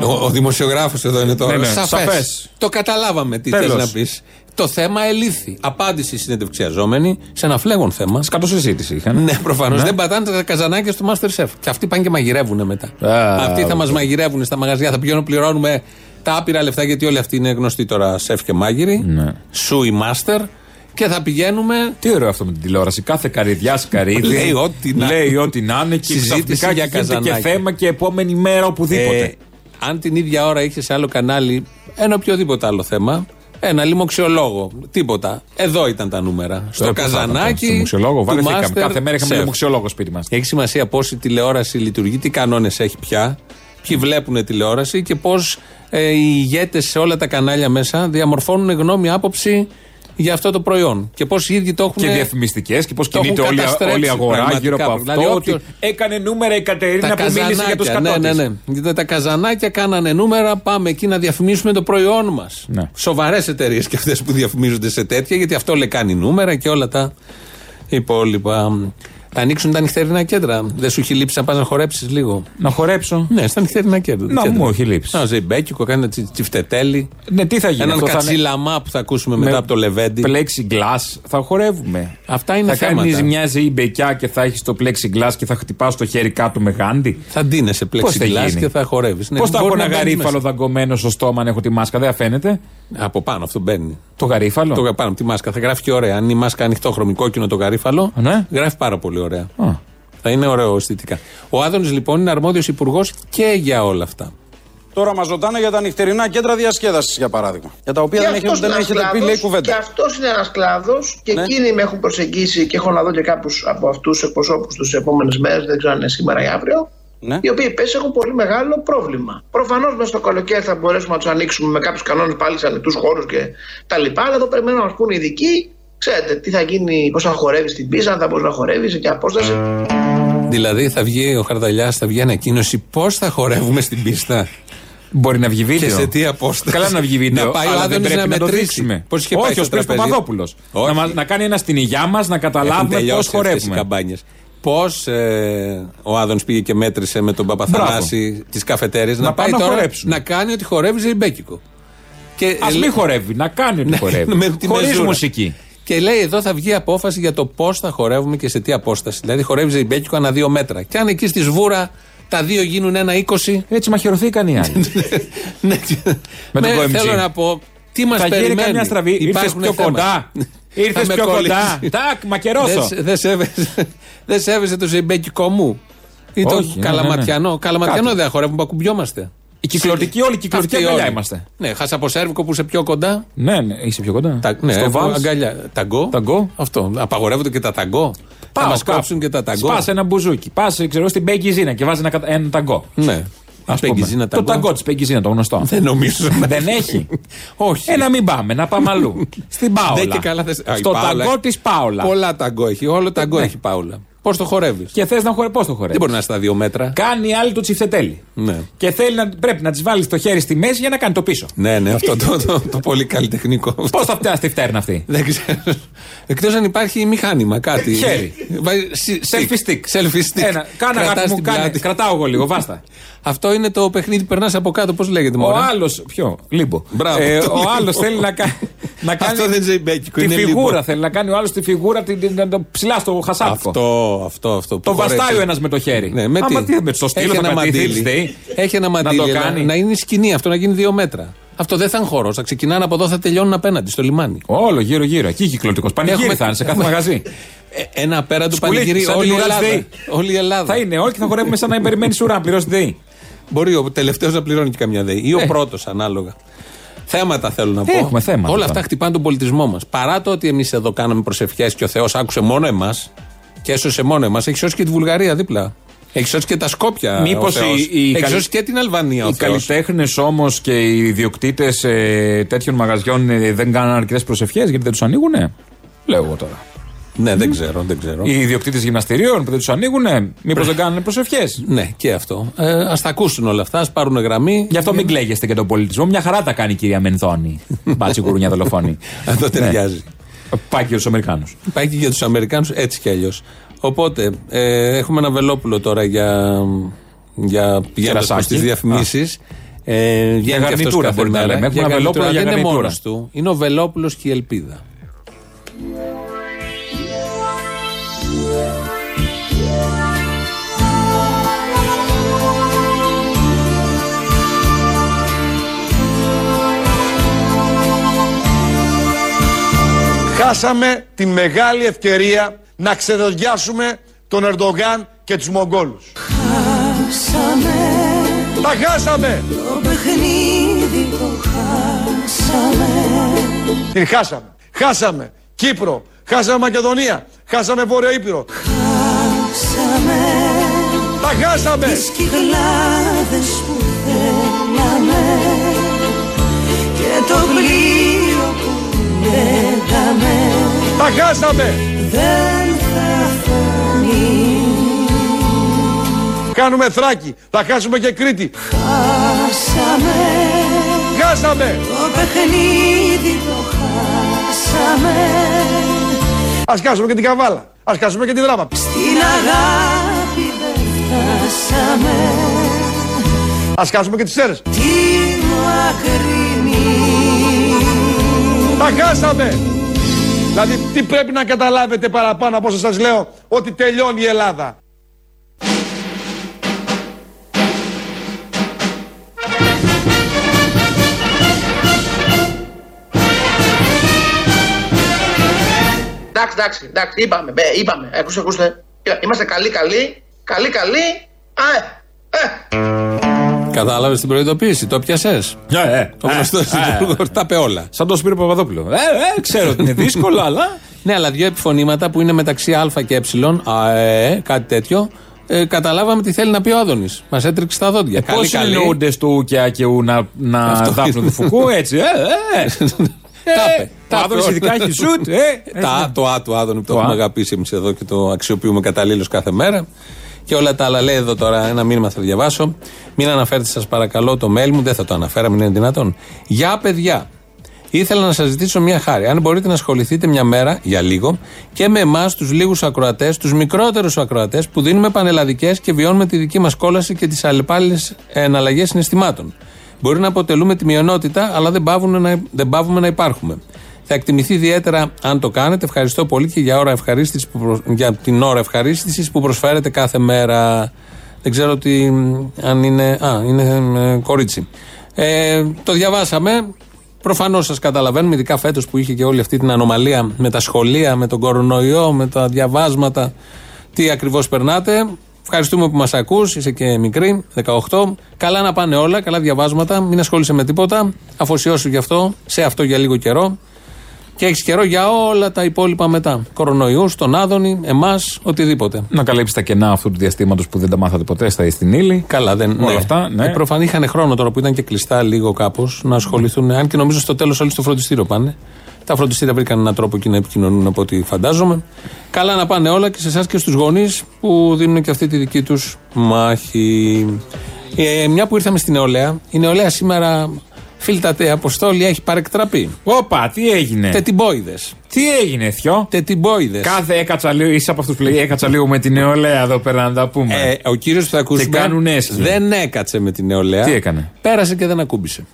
Ο, ο δημοσιογράφος εδώ είναι τώρα. Ναι, ναι, Σαφές. σαφές. Το καταλάβαμε τι Τέλος. θες να πεις. Το θέμα ελήφθη. Απάντηση συνεντευξιαζόμενη σε ένα φλέγον θέμα. Σκατοσυζήτηση είχαν. Ναι, προφανώς. Δεν πατάνε τα καζανάκια στο Masterchef. Και αυτοί πάνε και μαγειρεύουν μετά. Α, αυτοί θα μας οκ. μαγειρεύουν στα μαγαζιά. Θα πηγαίνουν, πληρώνουμε τα άπειρα λεφτά γιατί όλοι αυτοί είναι γνωστοί τώρα σεφ και μάγειροι. Ναι. Σου η master. Και θα πηγαίνουμε. Τι ωραίο αυτό με την τηλεόραση. Κάθε καρυδιάς καρύδι. Λέει ό,τι να- λέει ό,τι να είναι και Συζήτηση ξαφνικά για και γίνεται και καζανάκια. θέμα και επόμενη μέρα οπουδήποτε. Ε, αν την ίδια ώρα είχες σε άλλο κανάλι ένα οποιοδήποτε άλλο θέμα, ένα λοιμοξιολόγο, τίποτα. Εδώ ήταν τα νούμερα. Στο Τώρα που θα ήταν, καζανάκι. Στο μουξιολόγο, του βαρεθήκαμε. Master Κάθε μέρα είχαμε Chef. ένα μουξιολόγο σπίτι μας. Έχει σημασία πώς η τηλεόραση λειτουργεί, τι κανόνες έχει πια, ποιοι βλέπουν τηλεόραση και πώς ε, οι ηγέτες σε όλα τα κανάλια μέσα διαμορφώνουν γνώμη, άποψη για αυτό το προϊόν. Και πώς οι ίδιοι το έχουν. Και διαφημιστικές και πώς το έχουν κινείται όλη, καταστρέψει όλη η αγορά πραγματικά. γύρω από Δηλαδή, αυτό. όποιος- Ότι έκανε νούμερα η Κατερίνα τα που μίλησε για τους καζανάκια, ναι, ναι, ναι. Γιατί τα καζανάκια κάνανε νούμερα, πάμε εκεί να διαφημίσουμε το προϊόν μας. Ναι. Σοβαρές εταιρείες και αυτές που διαφημίζονται σε τέτοια, γιατί αυτό λέει κάνει νούμερα και όλα τα υπόλοιπα. Θα ανοίξουν τα νυχτερινά κέντρα. Δεν σου έχει λείψει να πας να χορέψεις λίγο. Να χορέψω. Ναι, στα νυχτερινά κέντρα. Να, κέντρα. μου έχει λείψει. Ένα ζεϊμπέκικο, κάνει ένα τσι- τσιφτετέλι. Ναι, τι θα γίνει. Έναν αυτό θα είναι- κατσίλαμα που θα ακούσουμε μετά από το Λεβέντι. Plexiglass θα χορεύουμε. Αυτά είναι θα θέματα. κάνεις μια ζεϊμπεκιά και θα έχεις το plexiglass και θα χτυπάς το χέρι κάτω με γάντι. Θα ντύνεσαι Πώς θα πλεξιγκλάς γίνει; και θα χορεύεις. Πώς θα έχω ένα γαρίφαλο δαγκωμένο στο στόμα αν έχω τη μάσκα, δεν θα φαίνεται; Από πάνω αυτό μπαίνει. Το γαρίφαλο; Το πάνω από τη μάσκα. Θα γράφει και ωραία. Αν η μάσκα ανοιχτόχρωμη κόκκινο το γαρίφαλο, Ναι. γράφει πάρα πολύ ωραία. Α. Θα είναι ωραίο αισθητικά. Ο Άδωνης λοιπόν είναι αρμόδιος υπουργός και για όλα αυτά. Τώρα μας ρωτάνε για τα νυχτερινά κέντρα διασκέδασης, για παράδειγμα. Για τα οποία δεν, έχετε, δεν έχετε πει, λέει κουβέντα. Και αυτός είναι ένας κλάδος και ναι. εκείνοι με έχουν προσεγγίσει και έχω να δω και κάποιους από αυτούς του εκπροσώπους τους επόμενες μέρες, δεν ξέρω αν είναι σήμερα ή αύριο. Ναι. Οι οποίοι πέσει έχουν πολύ μεγάλο πρόβλημα. Προφανώς μέσα στο καλοκαίρι θα μπορέσουμε να τους ανοίξουμε με κάποιους κανόνες πάλι σε ανοιχτούς χώρους και τα λοιπά. Αλλά εδώ περιμένουμε να μας πούνε οι ειδικοί, ξέρετε, τι θα γίνει, πώς θα χορεύεις στην πίστα, αν θα μπορείς να χορεύεις, σε ποια απόσταση. Δηλαδή θα βγει ο Χαρδαλιάς, θα βγει ανακοίνωση πώς θα χορεύουμε στην πίστα; Μπορεί να βγει βίντεο. Και σε τι απόσταση; Καλά να βγει βίντεο. Να πάει ο Άδωνης να, να μετρήσει. Πώς είχε πάει Όχι, ο Σπύρος Παπαδόπουλος. Να, να κάνει ένα στην υγειά μας, να καταλάβουμε πώς χορεύουμε. Πώς ε, ο Άδωνς πήγε και μέτρησε με τον Παπαθανάση τι καφετέρειε να, να, πάει τώρα να κάνει ότι χορεύει ζεϊμπέκικο. Α μην χορεύει, να κάνει ότι ναι, χορεύει. Χωρίς μουσική. Και λέει εδώ θα βγει απόφαση για το πώς θα χορεύουμε και σε τι απόσταση. Δηλαδή χορεύει ζεϊμπέκικο ανά δύο μέτρα. Και αν εκεί στη Σβούρα τα δύο γίνουν ένα είκοσι. Έτσι μαχαιρωθήκαν οι άλλοι. [LAUGHS] ναι, με τον Θέλω να πω, τι μας περιμένει. Θα γίνει καμιά στραβή. Ήρθε πιο κοντά. Ήρθες πιο κοντά. Τάκ, μακερώσω. Δεν σέβεσαι [LAUGHS] το ζεϊμπέκικο μου. Ή το καλαματιανό. Ναι, ναι. Καλαματιανό δεν χορεύουμε που ακουμπιόμαστε. Η κυκλωτική, όλη η κυκλωτική αγκαλιά είμαστε. Ναι, χάσα από σέρβικο που είσαι πιο κοντά. Ναι, ναι, είσαι πιο κοντά. Τα, ναι, Στο αγκαλιά. Ταγκό. ταγκό. Αυτό. Απαγορεύονται και τα ταγκό. Πάω, θα μας κόψουν και τα ταγκό. Πα ένα μπουζούκι. Πας, ξέρω, στην Μπέγκιζίνα και βάζεις ένα, ένα ταγκό. Ναι. Ας πούμε. Το ταγκό της Πεγκιζίνα, το γνωστό. [LAUGHS] Δεν νομίζω. Δεν έχει; [LAUGHS] Όχι. Ε, να μην πάμε, να πάμε αλλού. [LAUGHS] Στην Πάολα. Στο ταγκό της Πάολα. Πολλά ταγκό έχει. Όλο ταγκό ναι. έχει Πάολα. Πώς το χορεύεις; Και θες να χορεύει. Πώς το χορεύεις; Δεν μπορεί να είναι στα δύο μέτρα. Κάνει άλλη το τσιφτετέλι. Ναι. Και θέλει να, πρέπει να της βάλεις το χέρι στη μέση για να κάνει το πίσω. Ναι, ναι, αυτό το, το, το, το πολύ καλλιτεχνικό. Πώς θα πιάσει τη φτέρνα αυτή; Δεν ξέρω. Εκτός αν υπάρχει μηχάνημα, κάτι. Χέρι. Selfie stick. Selfie stick. Ένα. Κάνα κάτι μου κάνει. Κρατάω εγώ λίγο, βάστα. Αυτό είναι το παιχνίδι, περνάς από κάτω, πώς λέγεται. Ο άλλος. Ποιο, λίμπο. Ε, ο άλλος θέλει να κάνει. [LAUGHS] Να κάνει αυτό δεν ζεϊμπέκικο. Τη φιγούρα θέλει να κάνει ο άλλος τη φιγούρα ψηλά στο χασάπικο. Αυτό, αυτό, αυτό. Το βαστάει ο ένας με το χέρι. Ναι, με Άμα τι, με το στήλο ένα μαντίλι. Έχει ένα μαντίλι να, να είναι σκηνή αυτό, να γίνει δύο μέτρα. Αυτό δεν θα είναι χώρο. Θα ξεκινάνε από εδώ, θα τελειώνουν απέναντι στο λιμάνι. Όλο γύρω-γύρω. Εκεί κυκλωτικός. Πανηγύρι θα είναι σε κάθε μαγαζί. Ε, ένα απέραντο πανηγύρι όλη η Ελλάδα. Όλη η Ελλάδα. Θα είναι όλοι και θα χορεύουμε σαν να περιμένει ουρά, πληρώσει ΔΕΗ. Μπορεί ο τελευταίος να πληρώνει και καμιά ΔΕΗ. Ή ο ε. πρώτος ανάλογα. Θέματα θέλω να πω. Έχουμε θέματα. Όλα αυτά χτυπάνε τον πολιτισμό μας. Παρά το ότι εμείς εδώ κάναμε προσευχές και ο Θεός άκουσε μόνο εμάς και έσωσε μόνο εμάς, έχει σώσει και τη Βουλγαρία δίπλα. Έχει σώσει και τα Σκόπια. Μήπως η, Έχει σώσει και την Αλβανία. Οι καλλιτέχνες όμως και οι ιδιοκτήτες ε, τέτοιων μαγαζιών ε, δεν κάνουν αρκετές προσευχές γιατί δεν τους ανοίγουνε; Λέω εγώ τώρα. Ναι, δεν ξέρω, δεν ξέρω. Οι ιδιοκτήτες γυμναστηρίων που δεν τους ανοίγουν, μήπως δεν κάνουν προσευχές; Ναι, και αυτό. Ε, ας τα ακούσουν όλα αυτά, ας πάρουν γραμμή. Γι' αυτό μην κλαίγεστε για τον πολιτισμό. Μια χαρά τα κάνει η κυρία Μενθώνη. Μπάτσι κουρούνια δολοφόνη. [LAUGHS] Αυτό ταιριάζει. Πάει και για τους Αμερικάνους. Πάει και για τους Αμερικάνους έτσι κι αλλιώς. Οπότε, ε, έχουμε ένα βελόπουλο τώρα για, για πηγαίνοντας προς τις διαφημίσεις. Ε, για γαρνιτούρα μπορεί να λέμε. Έχουμε ένα βελόπουλο για Δεν είναι μόνος του. Είναι ο βελόπουλος και η ελπίδα. Χάσαμε τη μεγάλη ευκαιρία να ξεδοδιάσουμε τον Ερντογάν και τους Μογγόλους. Χάσαμε Τα χάσαμε! Το παιχνίδι το χάσαμε. Την χάσαμε. Χάσαμε Κύπρο Χάσαμε Μακεδονία Χάσαμε Βόρειο Ήπειρο. Χάσαμε Τα χάσαμε! Τις κυκλάδες που θέλαμε Και το πλοίο που λέγαμε Τα χάσαμε. Δεν θα φανεί. Κάνουμε Θράκη. Θα χάσουμε και Κρήτη. Χάσαμε. Χάσαμε. Το παιχνίδι το χάσαμε. Ας χάσουμε και την Καβάλα. Ας χάσουμε και τη Δράμα Στην αγάπη δεν φτάσαμε. Ας χάσουμε και τις Σέρες. Τη μακρινή Τα χάσαμε Δηλαδή τι πρέπει να καταλάβετε παραπάνω από όσο σας λέω Ότι τελειώνει η Ελλάδα; Εντάξει, εντάξει, εντάξει, είπαμε, μπε, είπαμε. Ε, ακούστε, ακούστε. Είμαστε καλοί, καλοί, καλοί, καλοί. Α, ε, ε. Κατάλαβες την προειδοποίηση, το πιασέ. Ε, ε, Ο γνωστό ε, υπουργό τα είπε όλα. Σαν τον Σπύρο Παπαδόπουλο. Ε, ε, ξέρω ότι είναι δύσκολο, αλλά. Ναι, αλλά δύο επιφωνήματα που είναι μεταξύ Α και Ε, αε, κάτι τέτοιο. Ε, καταλάβαμε τι θέλει να πει ο Άδωνης. Μας έτρεξε στα δόντια. Πώς συνεννοούνται στο και και ου να, να Αυτό δάπνουν είναι. του Φουκού, έτσι. Ε, ε. [LAUGHS] Τα είπε. Ο Τα είπε Άδωνης όλα. ειδικά έχει σουτ. Ε, Τα, το Α του Άδωνη που το Το έχουμε Α. αγαπήσει εμείς εδώ και το αξιοποιούμε καταλήλως κάθε μέρα. Και όλα τα άλλα λέει εδώ τώρα ένα μήνυμα θα διαβάσω. Μην αναφέρετε σας παρακαλώ το mail μου, δεν θα το αναφέραμε, είναι δυνατόν. Γεια παιδιά. Ήθελα να σας ζητήσω μια χάρη. Αν μπορείτε να ασχοληθείτε μια μέρα, για λίγο, και με εμάς, τους λίγους ακροατές, τους μικρότερους ακροατές, που δίνουμε πανελλαδικές και βιώνουμε τη δική μας κόλαση και τις αλλεπάλληλες εναλλαγές συναισθημάτων. Μπορεί να αποτελούμε τη μειονότητα, αλλά δεν πάβουμε να, δεν πάβουμε να υπάρχουμε. Θα εκτιμηθεί ιδιαίτερα αν το κάνετε. Ευχαριστώ πολύ και για, ώρα ευχαρίστησης που προ- για την ώρα ευχαρίστησης που προσφέρετε κάθε μέρα. Δεν ξέρω τι, αν είναι. Α, είναι ε, κορίτσι. Ε, το διαβάσαμε. Προφανώς σας καταλαβαίνουμε, ειδικά φέτος που είχε και όλη αυτή την ανομαλία με τα σχολεία, με τον κορονοϊό, με τα διαβάσματα. Τι ακριβώς περνάτε. Ευχαριστούμε που μας ακούς. Είσαι και μικρή, 18. Καλά να πάνε όλα, καλά διαβάσματα. Μην ασχολείσαι με τίποτα. Αφοσιώσου γι' αυτό, σε αυτό για λίγο καιρό. Και έχεις καιρό για όλα τα υπόλοιπα μετά. Κορονοϊούς, τον Άδωνη, εμάς, οτιδήποτε. Να καλύψεις τα κενά αυτού του διαστήματος που δεν τα μάθατε ποτέ στα στην ύλη. Καλά, δεν Όλα ναι. αυτά, ναι. Ε, προφανή είχαν χρόνο τώρα που ήταν και κλειστά λίγο κάπως να ασχοληθούν. Αν και νομίζω στο τέλος όλοι στο φροντιστήριο πάνε. Τα φροντιστήρια βρήκαν έναν τρόπο εκεί να επικοινωνούν από ό,τι φαντάζομαι. Καλά να πάνε όλα και σε εσάς και στους γονείς που δίνουν και αυτή τη δική τους μάχη. Ε, μια που ήρθαμε στην νεολαία, η νεολαία σήμερα, φίλτατε Αποστόλη, έχει παρεκτραπεί. Όπα, τι έγινε; Τετιμπόιδες. Τι έγινε, Θιό. Τετιμπόιδες. Κάθε έκατσα λίγο, είσαι από αυτούς που λέει έκατσα λίγο με την νεολαία εδώ πέρα να τα πούμε. Ε, ο κύριος που θα ακούσουμε κάνουν έσχη. δεν έκατσε με την νεολαία. Τι έκανε; Πέρασε και δεν ακούμπησε.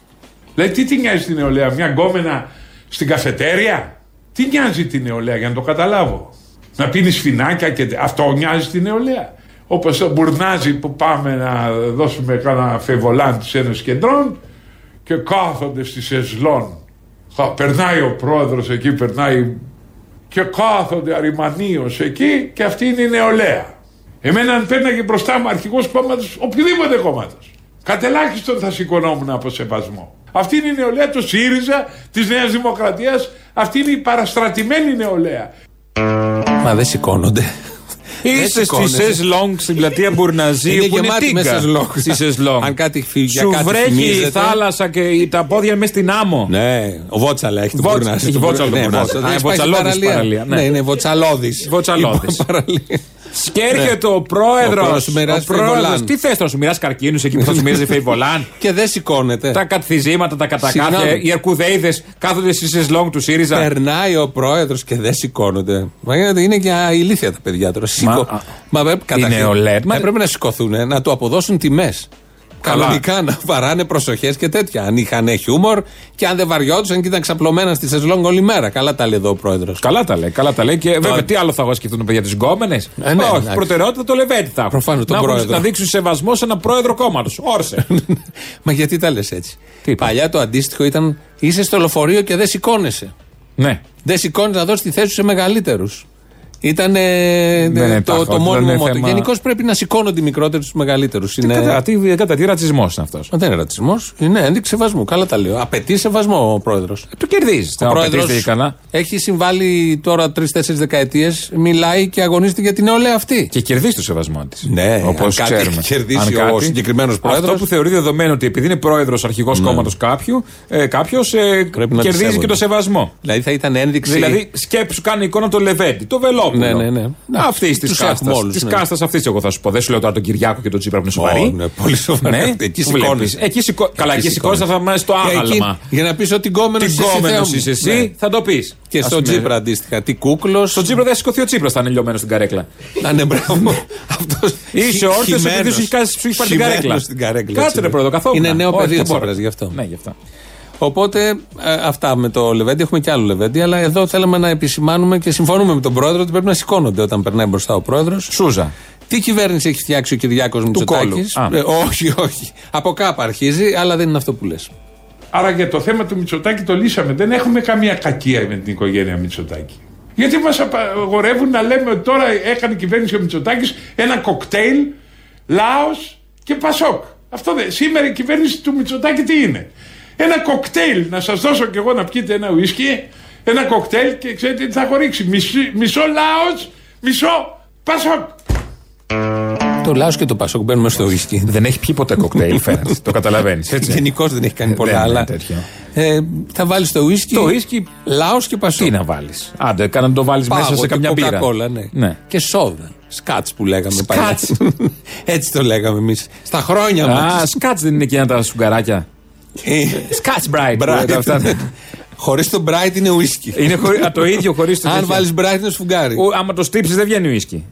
Λέει, τι τη νοιάζει την νεολαία, μια γκόμενα στην καφετέρια; Τι νοιάζει την νεολαία, για να το καταλάβω. Να πίνει φινάκια και τε- αυτό νοιάζει την νεολαία. Όπως το μπουρνάζι που πάμε να δώσουμε κάνα φεβολάν τη Ένωση Κεντρών και κάθονται στη σεζλόν. Χα, Περνάει ο πρόεδρος εκεί, περνάει και κάθονται αριμανίως εκεί και αυτή είναι η νεολαία. Εμένα αν πέρναγε μπροστά μου αρχηγός κόμματος, οποιοδήποτε κόμματος. Κατελάχιστον θα σηκωνόμουν από σεβασμό. Αυτή είναι η νεολαία του ΣΥΡΙΖΑ, της Νέας Δημοκρατίας. Αυτή είναι η παραστρατημένη νεολαία. Μα δεν σηκώνονται. Είσαι στη σηκώνεσαι. Σεσλόγκ στην πλατεία Μπουρναζίου Είναι που είναι γεμάτη μες τίγκα. σεζλόγκ. Στη Σεσλόγκ. Αν κάτι φύγει, για Σου κάτι βρέχει η θυμίζεται. θάλασσα και τα πόδια μέσα στην άμμο. Ναι, ο Βότσαλα έχει το Βότσα- Μπουρνάζι. έχει Το Βότσαλα το Ναι, Μπουρνάζι. Βότσαλα. Α, Έχει η πάει στην Βοτσαλώδης παραλία, ναι. Ναι, είναι Βοτσαλώδης. Βοτσαλώδης. Και έρχεται ο πρόεδρος. Ναι. Ο πρόεδρος σου μοιράζει φεϊβολάν. Τι θες να σου μοιράσει καρκίνους εκεί που θα σου μοιράζει φεϊβολάν; [LAUGHS] Και δεν σηκώνεται. τα κατθιζήματα, τα κατακάθια, Συγγνώμη. οι αρκουδέιδε κάθονται στις σεσλόγκ του ΣΥΡΙΖΑ. Περνάει ο πρόεδρος και δεν σηκώνονται. Μα είναι, είναι και ηλίθια τα παιδιά τώρα. Σηκώ... α, Μα, πρέπει, καταρχήν, νεολαία, μα- έπρεπε να σηκωθούν, να του αποδώσουν τιμές. Καλά. Κανονικά να παράνε προσοχές και τέτοια. Αν είχαν χιούμορ και αν δεν βαριόντουσαν και ήταν ξαπλωμένα στη σεσλόγκ όλη μέρα. Καλά τα λέει εδώ ο πρόεδρος. Καλά τα λέει, καλά τα λέει. Και βέβαια, τι άλλο θα εγώ σκεφτούν παιδιά τις γκόμενες; Ε, ναι, Όχι, εντάξει. προτεραιότητα το λεβέντι θα έχουν. Προφανώς, τον να, έχουν- πρόεδρο. να δείξουν σεβασμό σε ένα πρόεδρο κόμματος. Όρσε. [LAUGHS] Μα γιατί τα λες έτσι; Τι είπα; Παλιά το αντίστοιχο ήταν είσαι στο λεωφορείο και δεν σηκώνεσαι. ναι. Δεν σηκώνεις να δώσεις τη θέση σου σε μεγαλύτερους. Ήταν είναι το, τάχα, το ότι μόνιμο δεν είναι μότο. θέμα- Γενικώς πρέπει να σηκώνονται οι μικρότεροι στου μεγαλύτερους. Τι κατά, τι, κατά τι ρατσισμός είναι αυτός; Μα δεν είναι ρατσισμός. Είναι ένδειξη σεβασμού. Καλά τα λέω. Απαιτεί σεβασμό ο πρόεδρος. Το κερδίζεις. Ο πρόεδρος καλά. έχει συμβάλει τώρα τρει-τέσσερι δεκαετίες, μιλάει και αγωνίζεται για την νεολαία αυτή. Και κερδίζει το σεβασμό της. Ναι, Όπως αν κάτι ξέρουμε. έχει [LAUGHS] κερδίσει Αν ο κάτι- συγκεκριμένος πρόεδρος. Αυτό που θεωρεί δεδομένο ότι επειδή είναι πρόεδρος αρχηγός Ναι. κόμματος κάποιου, ε, κάποιος ε, Πρέπει να τη κερδίζει και σέβονται. το σεβασμό. Δηλαδή θα ήταν ένδειξη. Δηλαδή, σκέψου κάνει εικόνα το Λεβέντι, το Βελόπουλο. Ναι, ναι, ναι. Αυτής της Τους κάστας. έχουμε όλους, Της ναι. κάστας αυτής, εγώ θα σου πω. Δεν σου λέω τώρα τον Κυριάκο και τον Τσίπρα που είναι Ω, σοβαροί. ναι, πολύ σοβαρή αυτή. Εκεί Που βλέπεις. σηκώνεσαι. Εκεί σηκώ... Καλά, εκεί σηκώνεσαι θα μέσα στο Και εκεί, άγαλμα. για να πεις ότι γκόμενος Τι γκόμενος είσαι εσύ, θα το πεις. Και στον Τσίπρα αντίστοιχα. Τι κούκλος. Στον Τσίπρα δεν θα σηκωθεί ο Τσίπρας, θα είναι λιωμένος στην καρέκλα. Α, ναι, μπράβο. Αυτός Είσαι όρθιος επειδή χυμένος. σου έχει κάνει- σου έχει πάρει την Χυμένος καρέκλα. στην καρέκλα. Κάτσε έτσι. ρε πρώτο, καθόμουν. Είναι νέο Όχι, παιδί ο δεν μπορώ. Τσίπρας γι' αυτό. Ναι, γι' αυτό. Οπότε ε, αυτά με το Λεβέντι. Έχουμε και άλλο Λεβέντι. Αλλά εδώ θέλαμε να επισημάνουμε και συμφωνούμε με τον πρόεδρο ότι πρέπει να σηκώνονται όταν περνάει μπροστά ο πρόεδρος. Σούζα. Τι κυβέρνηση έχει φτιάξει ο Κυριάκος Μητσοτάκης; κόλου. Α. Ε, όχι, όχι. Από κάπου αρχίζει, αλλά δεν είναι αυτό που λες. Άρα για το θέμα του Μητσοτάκη το λύσαμε. Δεν έχουμε καμία κακία με την οικογένεια Μητσοτάκη. Γιατί μας απαγορεύουν να λέμε ότι τώρα έκανε η κυβέρνηση ο Μητσοτάκης ένα κοκτέιλ Λάος και Πασόκ. Αυτό δεν. Σήμερα η κυβέρνηση του Μητσοτάκη τι είναι; Ένα κοκτέιλ. Να σας δώσω κι εγώ να πιείτε ένα ουίσκι. Ένα κοκτέιλ και ξέρετε τι θα χωρίξει. Μισό, μισό λαό, μισό πασόκ. Το Λάος και το Πασόκ μπαίνουμε στο ουίσκι. Δεν έχει πιει ποτέ κοκτέιλ, φαίνεται. το καταλαβαίνεις. Γενικώς δεν έχει κάνει πολλά, δεν είναι αλλά. τέτοιο. Ε, θα βάλεις το ουίσκι. Το ουίσκι, Λάος και Πασόκ. Τι να βάλεις. Άντε, κάνα να το βάλεις μέσα σε καμιά μπύρα. Κοκακόλα, ναι. Ναι. Και σόδα. Σκάτ που λέγαμε Σκάτς. παλιά. Έτσι το λέγαμε εμείς. Στα χρόνια μας. Α, σκάτ δεν είναι εκείνα τα σουγκαράκια. Σκάτ μπράιτ. Χωρίς το bright είναι ουίσκι. Είναι χωρί- α, το ίδιο χωρίς το Αν τέτοιο. βάλεις bright είναι σφουγγάρι. Ο- Άμα το στύψεις δεν βγαίνει ουίσκι.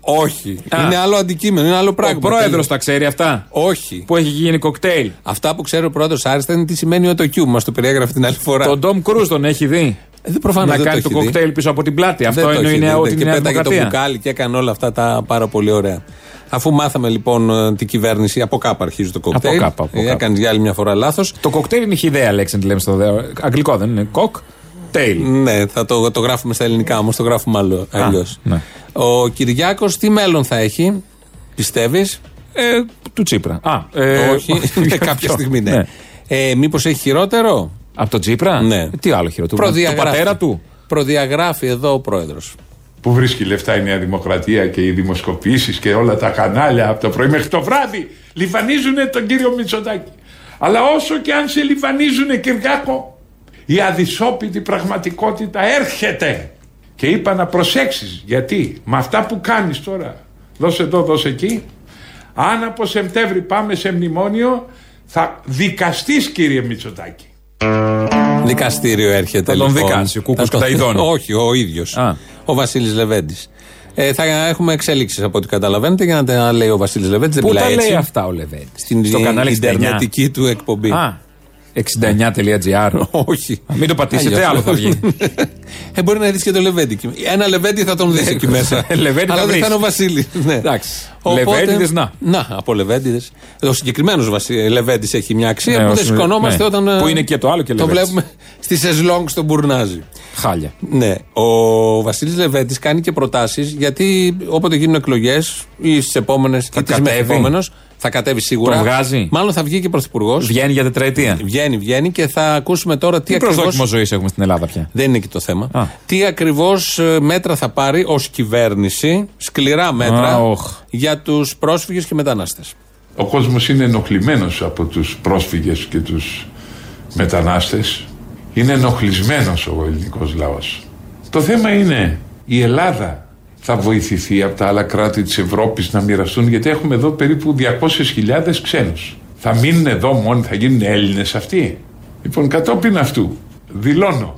Όχι. Α. Είναι άλλο αντικείμενο, είναι άλλο Ο πράγμα. πρόεδρος Τέλος. τα ξέρει αυτά; Όχι. Που έχει γίνει κοκτέιλ. Αυτά που ξέρει ο πρόεδρος Άριστα είναι τι σημαίνει ο το Q. Μας το περιέγραφε την άλλη φορά. Τον Ντόμ Κρούζ τον έχει δει; Ε, δεν προφανώς να δεν κάνει το το έχει δει. κοκτέιλ πίσω από την πλάτη. Αυτό Δεν το είναι, έχει είναι δει, ό,τι Και είναι Νέα πέταγε το Δημοκρατία. μπουκάλι και έκανε όλα αυτά τα πάρα πολύ ωραία. Αφού μάθαμε λοιπόν ε, την κυβέρνηση, από κάπου αρχίζει το κοκτέιλ. κάπου, από κάπου. Έκανε για άλλη μια φορά λάθος. Το κοκτέιλ είναι χιδέα λέξη, να τη λέμε στο δέο. Αγγλικό δεν είναι; Κοκ. Τέιλ. Ναι, θα το, το γράφουμε στα ελληνικά όμως, το γράφουμε άλλο αλλιώς. ναι. Ο Κυριάκος τι μέλλον θα έχει, πιστεύεις; Ε, του Τσίπρα. Α, ε, Όχι, [LAUGHS] κάποια στιγμή ναι. Ναι. Ε, Μήπως έχει χειρότερο; Από τον Τσίπρα; Ναι. Ε, Τι άλλο χειρότερο. Του Προδιαγράφει. πατέρα του; Προδιαγράφει εδώ ο πρόεδρος. Που βρίσκει λεφτά η Νέα Δημοκρατία και οι δημοσκοπήσεις και όλα τα κανάλια από το πρωί μέχρι το βράδυ λιβανίζουν τον κύριο Μητσοτάκη. Αλλά όσο και αν σε λιβανίζουν Κυριάκο, η αδυσόπιτη πραγματικότητα έρχεται. Και είπα να προσέξεις γιατί με αυτά που κάνεις τώρα, δώσε εδώ, δώσε εκεί, αν από Σεπτέμβρη πάμε σε μνημόνιο θα δικαστείς κύριε Μητσοτάκη. Δικαστήριο έρχεται. Θα τον λοιπόν. δικάσει, ο Κούκος Θα τον- και τα ειδώνει. Όχι, ο ίδιος. Α. Ο Βασίλης Λεβέντης. Ε, θα έχουμε εξέλιξει από ό,τι καταλαβαίνετε για να τα λέει ο Βασίλης Λεβέντης. Πού τα λέει αυτά ο Λεβέντης; Στην στο κανάλι 69. ιντερνετική του εκπομπή. Α, 69.gr. Όχι. Μην το πατήσετε, Αλλιώς. άλλο θα βγει. ε, μπορεί να δει και το Λεβέντη. εκεί. Ένα Λεβέντη θα τον δεις εκεί μέσα. [LAUGHS] Λεβέντη Αλλά θα δεν βρεις. θα είναι ο Βασίλης. Ναι. Εντάξει. Λεβέντιδες, να. Να, από Λεβέντιδες. Ο συγκεκριμένος Λεβέντης έχει μια αξία Ναι, που ο δεν συ- σηκωνόμαστε ναι. όταν. ε, Που είναι και το άλλο και Το Λεβέντης. βλέπουμε στη σεζλόγκ στον Μπουρνάζι. Χάλια. Ναι. Ο Βασίλης Λεβέντης κάνει και προτάσεις γιατί όποτε γίνουν εκλογές ή στις επόμενες ή τις κατέβει. μεθεπόμενες θα κατέβει σίγουρα. Τον βγάζει; Μάλλον θα βγει και πρωθυπουργός. Βγαίνει για τετραετία. Βγαίνει, βγαίνει και θα ακούσουμε τώρα τι, Τι ακριβώ. προσδόκιμο ζωής έχουμε στην Ελλάδα πια; Δεν είναι εκεί το θέμα. Α. Τι ακριβώς μέτρα θα πάρει ως κυβέρνηση, σκληρά μέτρα, Α, οχ. για τους πρόσφυγες και μετανάστες. Ο κόσμος είναι ενοχλημένος από τους πρόσφυγες και τους μετανάστες. Είναι ενοχλισμένος ο ελληνικός λαός. Το θέμα είναι η Ελλάδα θα βοηθηθεί από τα άλλα κράτη της Ευρώπης να μοιραστούν γιατί έχουμε εδώ περίπου 200.000 ξένους. Θα μείνουν εδώ μόνοι, θα γίνουν Έλληνες αυτοί; Λοιπόν, κατόπιν αυτού δηλώνω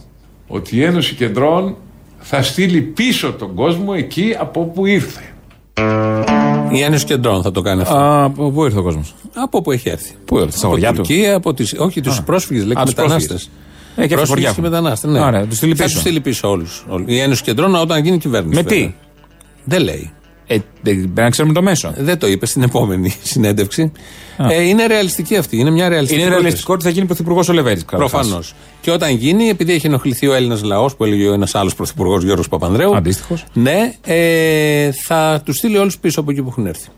ότι η Ένωση Κεντρών θα στείλει πίσω τον κόσμο εκεί από όπου ήρθε. Η Ένωση Κεντρών θα το κάνει αυτό. Α, από πού ήρθε ο κόσμος; από όπου έχει έρθει. Πού ήρθε, στα από χωριά του; Τουρκία, από τις, όχι τους πρόσφυγες, λέει Α, και τους μετανάστες. πρόσφυγες. Ε, και από τα πρόσφυγε χωριά και μου. μετανάστες. Ναι. Άρα, τους στείλει Θα πίσω. τους στείλει πίσω όλους. Η Ένωση Κεντρών όταν γίνει κυβέρνηση. Με βέβαια. τι. Δεν λέει. Ε, δεν πρέπει να ξέρουμε το μέσο. Δεν το είπε στην επόμενη [LAUGHS] συνέντευξη. Ε, είναι ρεαλιστική αυτή. Είναι μια ρεαλιστική. Είναι πρόταση. ρεαλιστικό ότι θα γίνει πρωθυπουργός ο Λεβέντης. Προφανώς. Και όταν γίνει, επειδή έχει ενοχληθεί ο Έλληνας λαός, που έλεγε ένας άλλος πρωθυπουργός Γιώργος Παπανδρέου. Αντίστοιχος. Ναι, ε, θα τους στείλει όλους πίσω από εκεί που έχουν έρθει.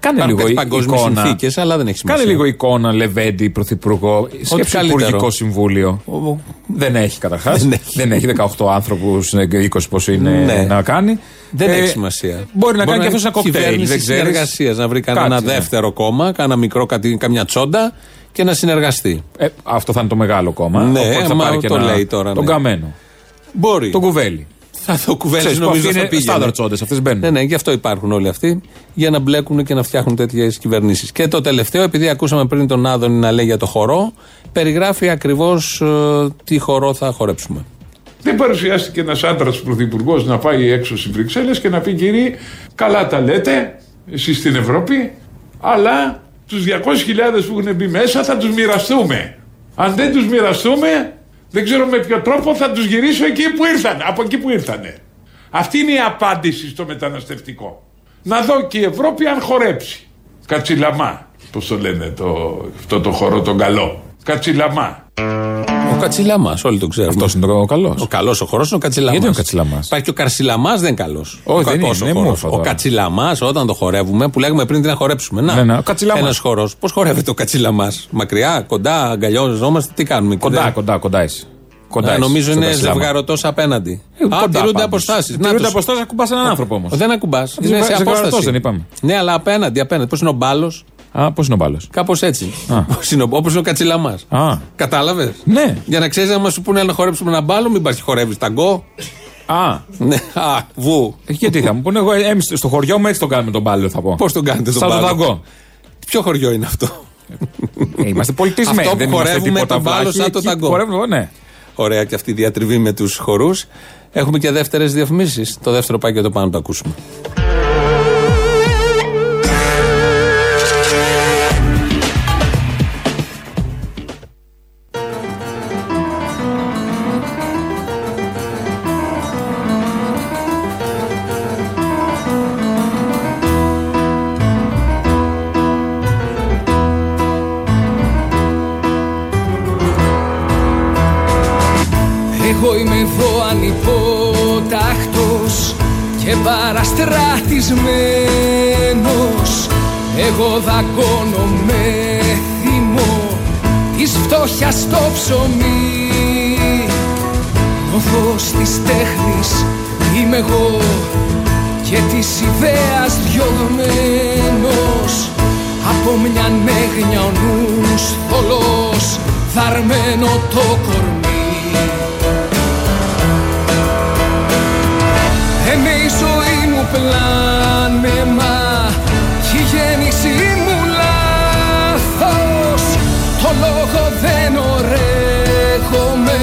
Κάνε Υπάρχουν λίγο κάτι παγκόσμιες εικόνα. συνθήκες, αλλά δεν έχει σημασία. Κάνε λίγο εικόνα Λεβέντη, πρωθυπουργό. Σκέψου καλύτερο. υπουργικό συμβούλιο. Δεν έχει καταρχάς. Δεν Δεν, έχει. έχει 18 άνθρωπου, 20 πώ είναι Ναι. να κάνει. Δεν Ε, έχει σημασία. Μπορεί να κάνει και αυτός ένα κοκτέιλ. Κυβέρνηση Δεν ξέρεις. συνεργασίας. Να βρει κανένα Κάτι, ναι. δεύτερο κόμμα, κάνα μικρό, κάτι, καμιά τσόντα και να συνεργαστεί. Ε, αυτό θα είναι το μεγάλο κόμμα. Ναι, οπότε θα μα πάρει και το ένα- λέει τώρα, Τον ναι. καμένο. Μπορεί. Τον κουβέλι. Θα το κουβέλει Ξέρεις, που νομίζω αυτοί θα είναι πήγαινε. στάνταρ τσόντες, αυτές μπαίνουν. Ναι, ναι, γι' αυτό υπάρχουν όλοι αυτοί. Για να μπλέκουν και να φτιάχνουν τέτοιες κυβερνήσεις. Και το τελευταίο, επειδή ακούσαμε πριν τον Άδωνη να λέει για το χορό, περιγράφει ακριβώς τι χορό θα χορέψουμε. Δεν παρουσιάστηκε ένας άντρας πρωθυπουργός να πάει έξω στις Βρυξέλλες και να πει κύριε, καλά τα λέτε εσείς στην Ευρώπη, αλλά τους 200.000 που έχουν μπει μέσα θα τους μοιραστούμε. Αν δεν τους μοιραστούμε, δεν ξέρω με ποιο τρόπο θα τους γυρίσω εκεί που ήρθαν, από εκεί που ήρθανε. Αυτή είναι η απάντηση στο μεταναστευτικό. Να δω και η Ευρώπη αν χορέψει. Κατσιλαμά. Πώς το λένε το, αυτό το χορό τον καλό. Κατσιλαμά. Ο Κατσιλαμάς, όλοι το ξέρουμε. Αυτός είναι ο καλός. Ο καλός ο χορό είναι ο Κατσιλαμάς. Γιατί είναι ο Κατσιλαμάς; Υπάρχει και ο Καρσιλαμάς, δεν είναι καλός. Όχι, δεν είναι, είναι μούφα Ο τώρα. Κατσιλαμάς, όταν το χορεύουμε, που λέγαμε πριν τι να χορέψουμε. Να, Ναι, ναι, ο Κατσιλαμάς. Ένας χορό. Πώς χορεύεται ο Κατσιλαμάς; Μακριά, κοντά, αγκαλιόζομαστε, τι κάνουμε εκεί. Κοντά, δεν- κοντά, κοντά είσαι. Κοντά Α, είσαι νομίζω στον είναι Κατσιλαμά. ζευγαρωτός απέναντι. Ε, Α, κοντά τηρούνται πάντως. αποστάσεις. Τηρούνται αποστάσεις, ακουμπάς έναν άνθρωπο όμως. Δεν ακουμπάς. Είναι σε ζευγαρωτός απόσταση. δεν είπαμε. Ναι, αλλά απέναντι, απέναντι. Πώς είναι ο μπάλος; Α, πώς είναι ο μπάλος; Κάπως έτσι. Α. Όπω είναι ο Κατσιλαμάς. Α, Κατάλαβες; ναι. Για να ξέρεις, άμα σου πούνε να χορέψουμε ένα μπάλο, μην πας και χορεύεις ταγκό. Α, Ναι, α, βου. ε, γιατί θα μου πούνε εγώ, εμείς στο χωριό μου έτσι τον κάνουμε τον μπάλο, θα πω. Πώς τον κάνετε τον Σαν τον μπάλο; ταγκό. Ποιο χωριό είναι αυτό; Ε, είμαστε πολιτισμένοι. Αυτό που δεν είμαστε χορεύουμε τίποτα τον μπάλο βλάχοι, σαν το εκεί ταγκό. Χορεύουμε, ναι. Ωραία και αυτή η διατριβή με τους χορούς. Έχουμε και δεύτερες διαφημίσεις. Το δεύτερο πάει και το πάνω να το ακούσουμε. Παραστρατισμένος Εγώ δαγκώνω με θυμό της φτώχειας στο ψωμί. Νόθος της τέχνης είμαι εγώ και της ιδέας διωγμένος. Από μια νέγνια ο νους θολός δαρμένο το κορμί πλάνεμα και η γέννηση μου λάθος. Το λόγο δεν ορέχομαι,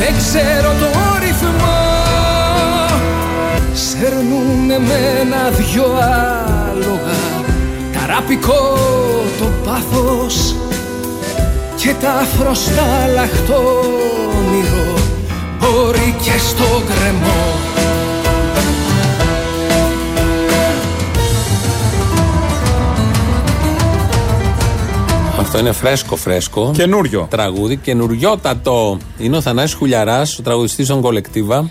δεν ξέρω το ρυθμό. Σέρνουνε με ένα δυο άλογα. Ταραπικό το πάθος. Και τα φρωστά λαχτόνυρο μπορεί και στο γκρεμό Αυτό είναι φρέσκο φρέσκο. Καινούριο. Τραγούδι, καινουριότατο. Είναι ο Θανάσης Χουλιαράς, ο τραγουδιστής των Κολεκτίβα.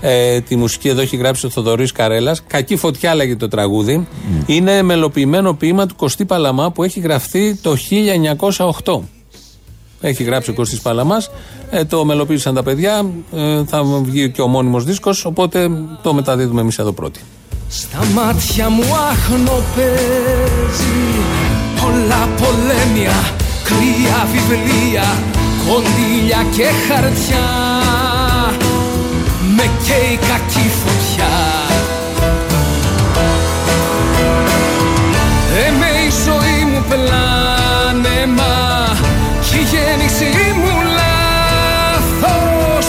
Ε, τη μουσική εδώ έχει γράψει ο Θοδωρής Καρέλας. Κακή φωτιά λέγεται το τραγούδι. Είναι μελοποιημένο ποίημα του Κωστή Παλαμά που έχει γραφτεί το 1908. Έχει γράψει ο Κωστής Παλαμάς. Ε, το μελοποίησαν τα παιδιά. Ε, θα βγει και ο μόνιμος δίσκος. Οπότε το μεταδίδουμε εμείς εδώ πρώτοι. Στα μάτια μου άχνο παίζει Πολλά πολέμια, κρύα βιβλία Κονδύλια και χαρτιά. Με καίει κακή φωτιά. Εμέ η ζωή μου πλάνεμα Κι η γέννηση μου λάθος.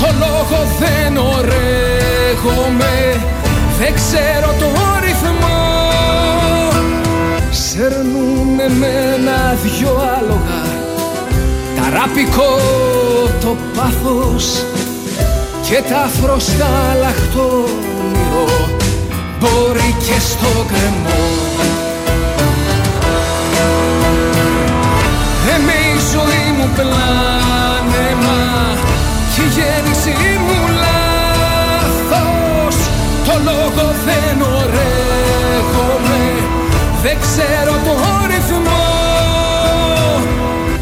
Το λόγο δεν ορέχομαι Δεν ξέρω το Σέρνουνε με ένα δυο άλογα. Ταραπικό το πάθος και τα φρωστά λαχτόνυρο μπορεί και στο κρεμό. Εμέ η ζωή μου πλάνεμα και η γέννηση μου δεν ξέρω το ρυθμό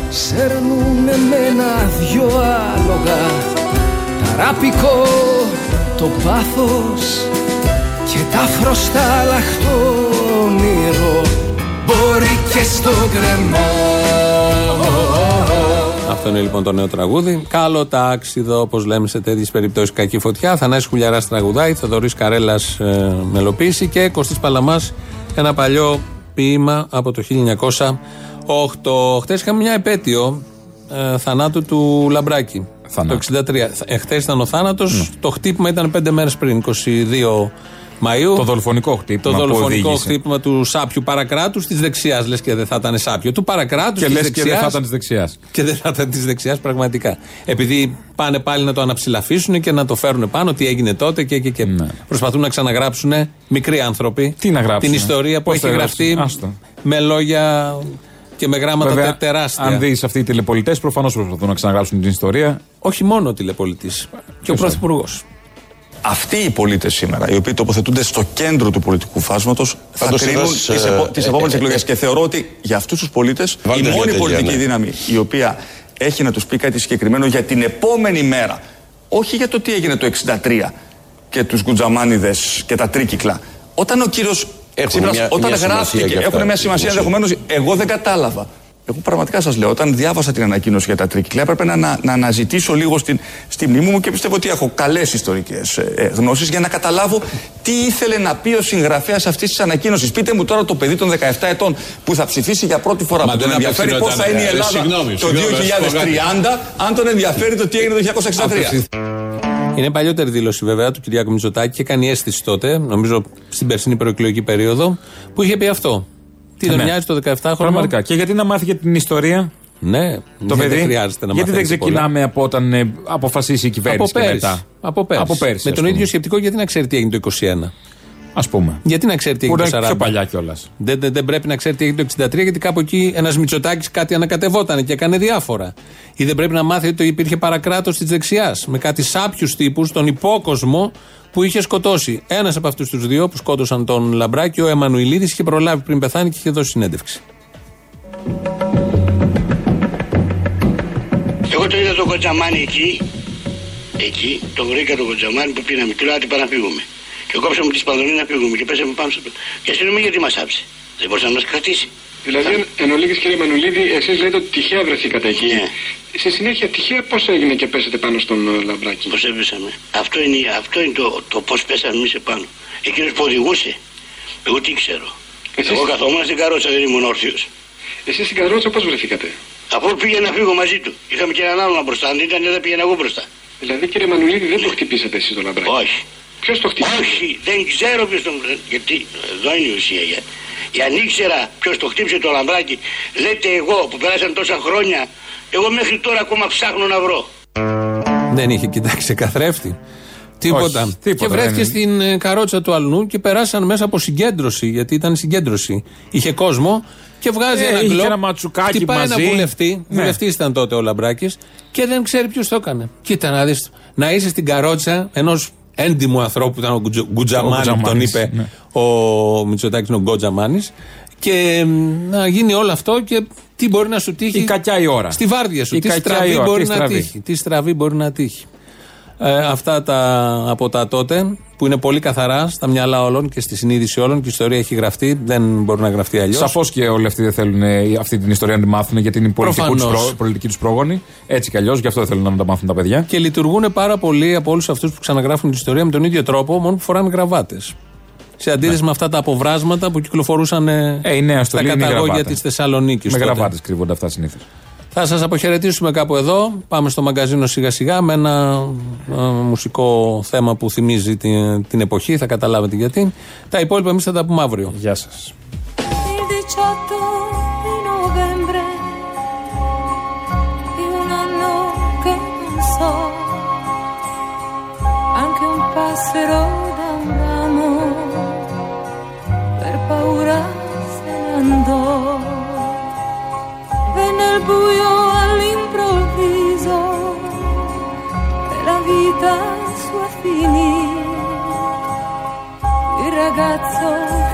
Σέρνουνε με ένα δυο άλογα Ταραπικό το πάθος Και τα φρωστά λαχτόνυρο Μπορεί και στο γκρεμό Αυτό είναι λοιπόν το νέο τραγούδι. Καλό τάξιδο, όπως λέμε σε τέτοιες περιπτώσεις. Κακή φωτιά. Θανάσης Χουλιαράς τραγουδάει. Θοδωρής Καρέλας ε, μελοποίηση. Και Κωστής Παλαμάς ένα παλιό ποίημα από το 1908. Χθες είχαμε μια επέτειο ε, θανάτου του Λαμπράκη. Θανάτου. Το 63. Εχθέ ήταν ο θάνατος. Το χτύπημα ήταν πέντε μέρες πριν, 22 Μαΐου. Το δολοφονικό Το χτύπημα. που δολοφονικό οδήγησε. χτύπημα του σάπιου παρακράτους της δεξιάς. Λες και δεν θα ήταν σάπιο. Του παρακράτους Και της λες δεξιά. και δεν θα ήταν της δεξιάς. Και δεν θα ήταν της δεξιάς πραγματικά. Επειδή πάνε πάλι να το αναψηλαφίσουν και να το φέρουν πάνω, τι έγινε τότε και, και, και. Προσπαθούν να ξαναγράψουν μικροί άνθρωποι Ναι. Τι να γράψουν, την ιστορία που πώς έχει θα γραφτεί γράψουν, άστο. με λόγια και Και με γράμματα Βέβαια, τεράστια. Αν δεις αυτοί οι τηλεπολιτές, προφανώς προσπαθούν να ξαναγράψουν την ιστορία. Όχι μόνο ο τηλεπολιτής. Και ο πρωθυπουργός. Αυτοί οι πολίτες σήμερα, οι οποίοι τοποθετούνται στο κέντρο του πολιτικού φάσματος, θα Πάντως κρίνουν ένας, τις ε, επο, τις ε, επόμενες ε, εκλογές. ε, Και θεωρώ ότι για αυτούς τους πολίτες η Βάλτε μια μόνη τέτοια, πολιτική ναι. δύναμη η οποία έχει να τους πει κάτι συγκεκριμένο για την επόμενη μέρα, όχι για το τι έγινε το 63 και τους γκουτζαμάνιδες και τα τρίκυκλα. Όταν ο κύριος Έχουν μια- όταν μια σημασία γράφτηκε, και αυτά, έχουν μια σημασία δημοσίως. ενδεχομένως, εγώ δεν κατάλαβα. Εγώ πραγματικά σας λέω, όταν διάβασα την ανακοίνωση για τα τρίκυκλα, έπρεπε να, να, να αναζητήσω λίγο στην, στη μνήμη μου και πιστεύω ότι έχω καλές ιστορικές ε, γνώσεις για να καταλάβω τι ήθελε να πει ο συγγραφέας αυτής της ανακοίνωσης. Πείτε μου τώρα το παιδί των 17 ετών που θα ψηφίσει για πρώτη φορά Μα που τον δεν ενδιαφέρει πώς θα είναι η απευθυνόταν, ε, Ελλάδα συγγνώμη, το συγγνώμη, να σου πω 2030, αν τον ενδιαφέρει το τι έγινε το 1963. Είναι παλιότερη δήλωση βέβαια του Κυριάκου Μητσοτάκη και κάνει αίσθηση τότε, νομίζω στην περσινή προεκλογική περίοδο, που είχε πει αυτό. Τι δεν Ναι. μοιάζει το 17χρονο. Πραγματικά. Και γιατί να μάθει και την ιστορία; Ναι, το δεν παιδί; χρειάζεται να γιατί δεν μαθαίνεις πολλά. ξεκινάμε από όταν ε, αποφασίσει η Από κυβέρνηση και πέρυσι. μετά; Από πέρυσι. Από πέρυσι, Με ας τον πούμε. ίδιο σκεπτικό, γιατί να ξέρει τι έγινε το 21. Α πούμε. Γιατί να ξέρει τι Που έγινε είναι το 40. πιο παλιά κιόλας. Δεν, δεν, δεν πρέπει να ξέρει τι έγινε το 63, γιατί κάπου εκεί ένας Μητσοτάκης κάτι ανακατευόταν και έκανε διάφορα. Ή δεν πρέπει να μάθει ότι υπήρχε παρακράτος της δεξιάς με κάτι σάπιους τύπους στον υπόκοσμο που είχε σκοτώσει. Ένας από αυτούς τους δύο που σκότωσαν τον Λαμπράκη, ο Εμμανουιλίδη, είχε προλάβει πριν πεθάνει και είχε δώσει συνέντευξη. Εγώ το είδα τον Κοτζαμάνι εκεί, εκεί, τον βρήκα τον Κοτζαμάνι που πήραμε και λέω άντε πάμε να φύγουμε. Και κόψαμε τη σπανδονή να φύγουμε και πέσαμε πάνω στο Και αστυνομία γιατί μας άψε. Δεν μπορούσε να μας κρατήσει. Δηλαδή, εν ολίγης κύριε Μανουλίδη, εσείς λέτε ότι τυχαία βρεθήκατε εκεί. Ναι. Στη συνέχεια, τυχαία πώς έγινε και πέσετε πάνω στον ε, Λαμπράκη; Πώς έπεσαμε. Αυτό είναι, αυτό είναι το, το πώς πέσαμε εμείς επάνω. Εκείνος που οδηγούσε. Εγώ τι ξέρω. Εσείς- Εγώ καθόμουν στην καρότσα, δεν ήμουν όρθιος. Εσείς στην καρότσα πώς βρεθήκατε; Αφού πήγα να φύγω μαζί του. Είχαμε και έναν άλλον μπροστά. Αν δεν ήταν, δεν πήγαινα εγώ μπροστά. Δηλαδή, κύριε Μανουλίδη, δεν το χτυπήσατε εσείς το Λαμπράκη; Όχι. Ποιος το χτύπησε. Όχι, δεν ξέρω ποιος τον. Γιατί εδώ είναι η ουσία. Για, για αν ήξερα ποιος το χτύπησε το λαμπράκι, λέτε εγώ που πέρασαν τόσα χρόνια, εγώ μέχρι τώρα ακόμα ψάχνω να βρω. Δεν είχε κοιτάξει καθρέφτη. Τίποτα. Όχι, τίποτα, και βρέθηκε δεν στην ε, καρότσα του αλλού και περάσαν μέσα από συγκέντρωση, γιατί ήταν συγκέντρωση. Είχε κόσμο και βγάζει Ε, ένα είχε γκλοπ. ένα ματσουκάκι χτυπάει μαζί. ένα βουλευτή. Ναι. Βουλευτής ήταν τότε ο Λαμπράκης και δεν ξέρει ποιος το έκανε. Κοίτα να δεις. Να είσαι στην καρότσα ενός έντιμου ανθρώπου που ήταν ο Γκουτζο- Γκουτζαμάνη, Ο που τον Γκουτζαμάνης, είπε ναι. ο Μητσοτάκης, ο Γκότζαμάνη. Και μ, να γίνει όλο αυτό και τι μπορεί να σου τύχει. Η κακιά η ώρα. Στη βάρδια σου. Η τι κακιά στραβή η ώρα, μπορεί τι να στραβή. τύχει. Τι στραβή μπορεί να τύχει. Ε, αυτά τα από τα τότε που είναι πολύ καθαρά στα μυαλά όλων και στη συνείδηση όλων και η ιστορία έχει γραφτεί, δεν μπορεί να γραφτεί αλλιώς. Σαφώς και όλοι αυτοί δεν θέλουν ε, αυτή την ιστορία να τη μάθουν γιατί είναι η πολιτικού τους Προφανώς. προ- πολιτική τους πρόγονη. Έτσι κι αλλιώς, γι' αυτό δεν θέλουν να τα μάθουν τα παιδιά. Και λειτουργούν πάρα πολύ από όλους αυτούς που ξαναγράφουν την ιστορία με τον ίδιο τρόπο, μόνο που φοράνε γραβάτες. Σε αντίθεση με αυτά τα αποβράσματα που κυκλοφορούσαν ε, Ε, η νέα στα στολή είναι η καταγόγια γραβάτα. της Θεσσαλονίκης. Με γραβάτες κρύβονται αυτά συνήθως. Θα σας αποχαιρετήσουμε κάπου εδώ. Πάμε στο μαγκαζίνο σιγά σιγά με ένα ε, μουσικό θέμα που θυμίζει την, την εποχή. Θα καταλάβετε γιατί. Τα υπόλοιπα εμείς θα τα πούμε αύριο. Γεια σας. Il 18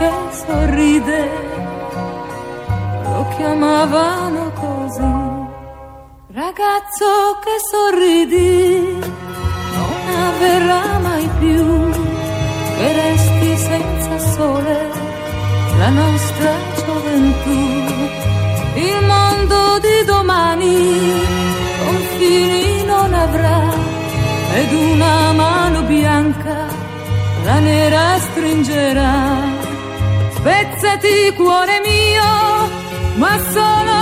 che sorride lo chiamavano così. Ragazzo che sorridi non avverrà mai più che resti senza sole la nostra gioventù. Il mondo di domani confini non avrà ed una mano bianca la nera stringerà. Spezzati cuore mio, ma solo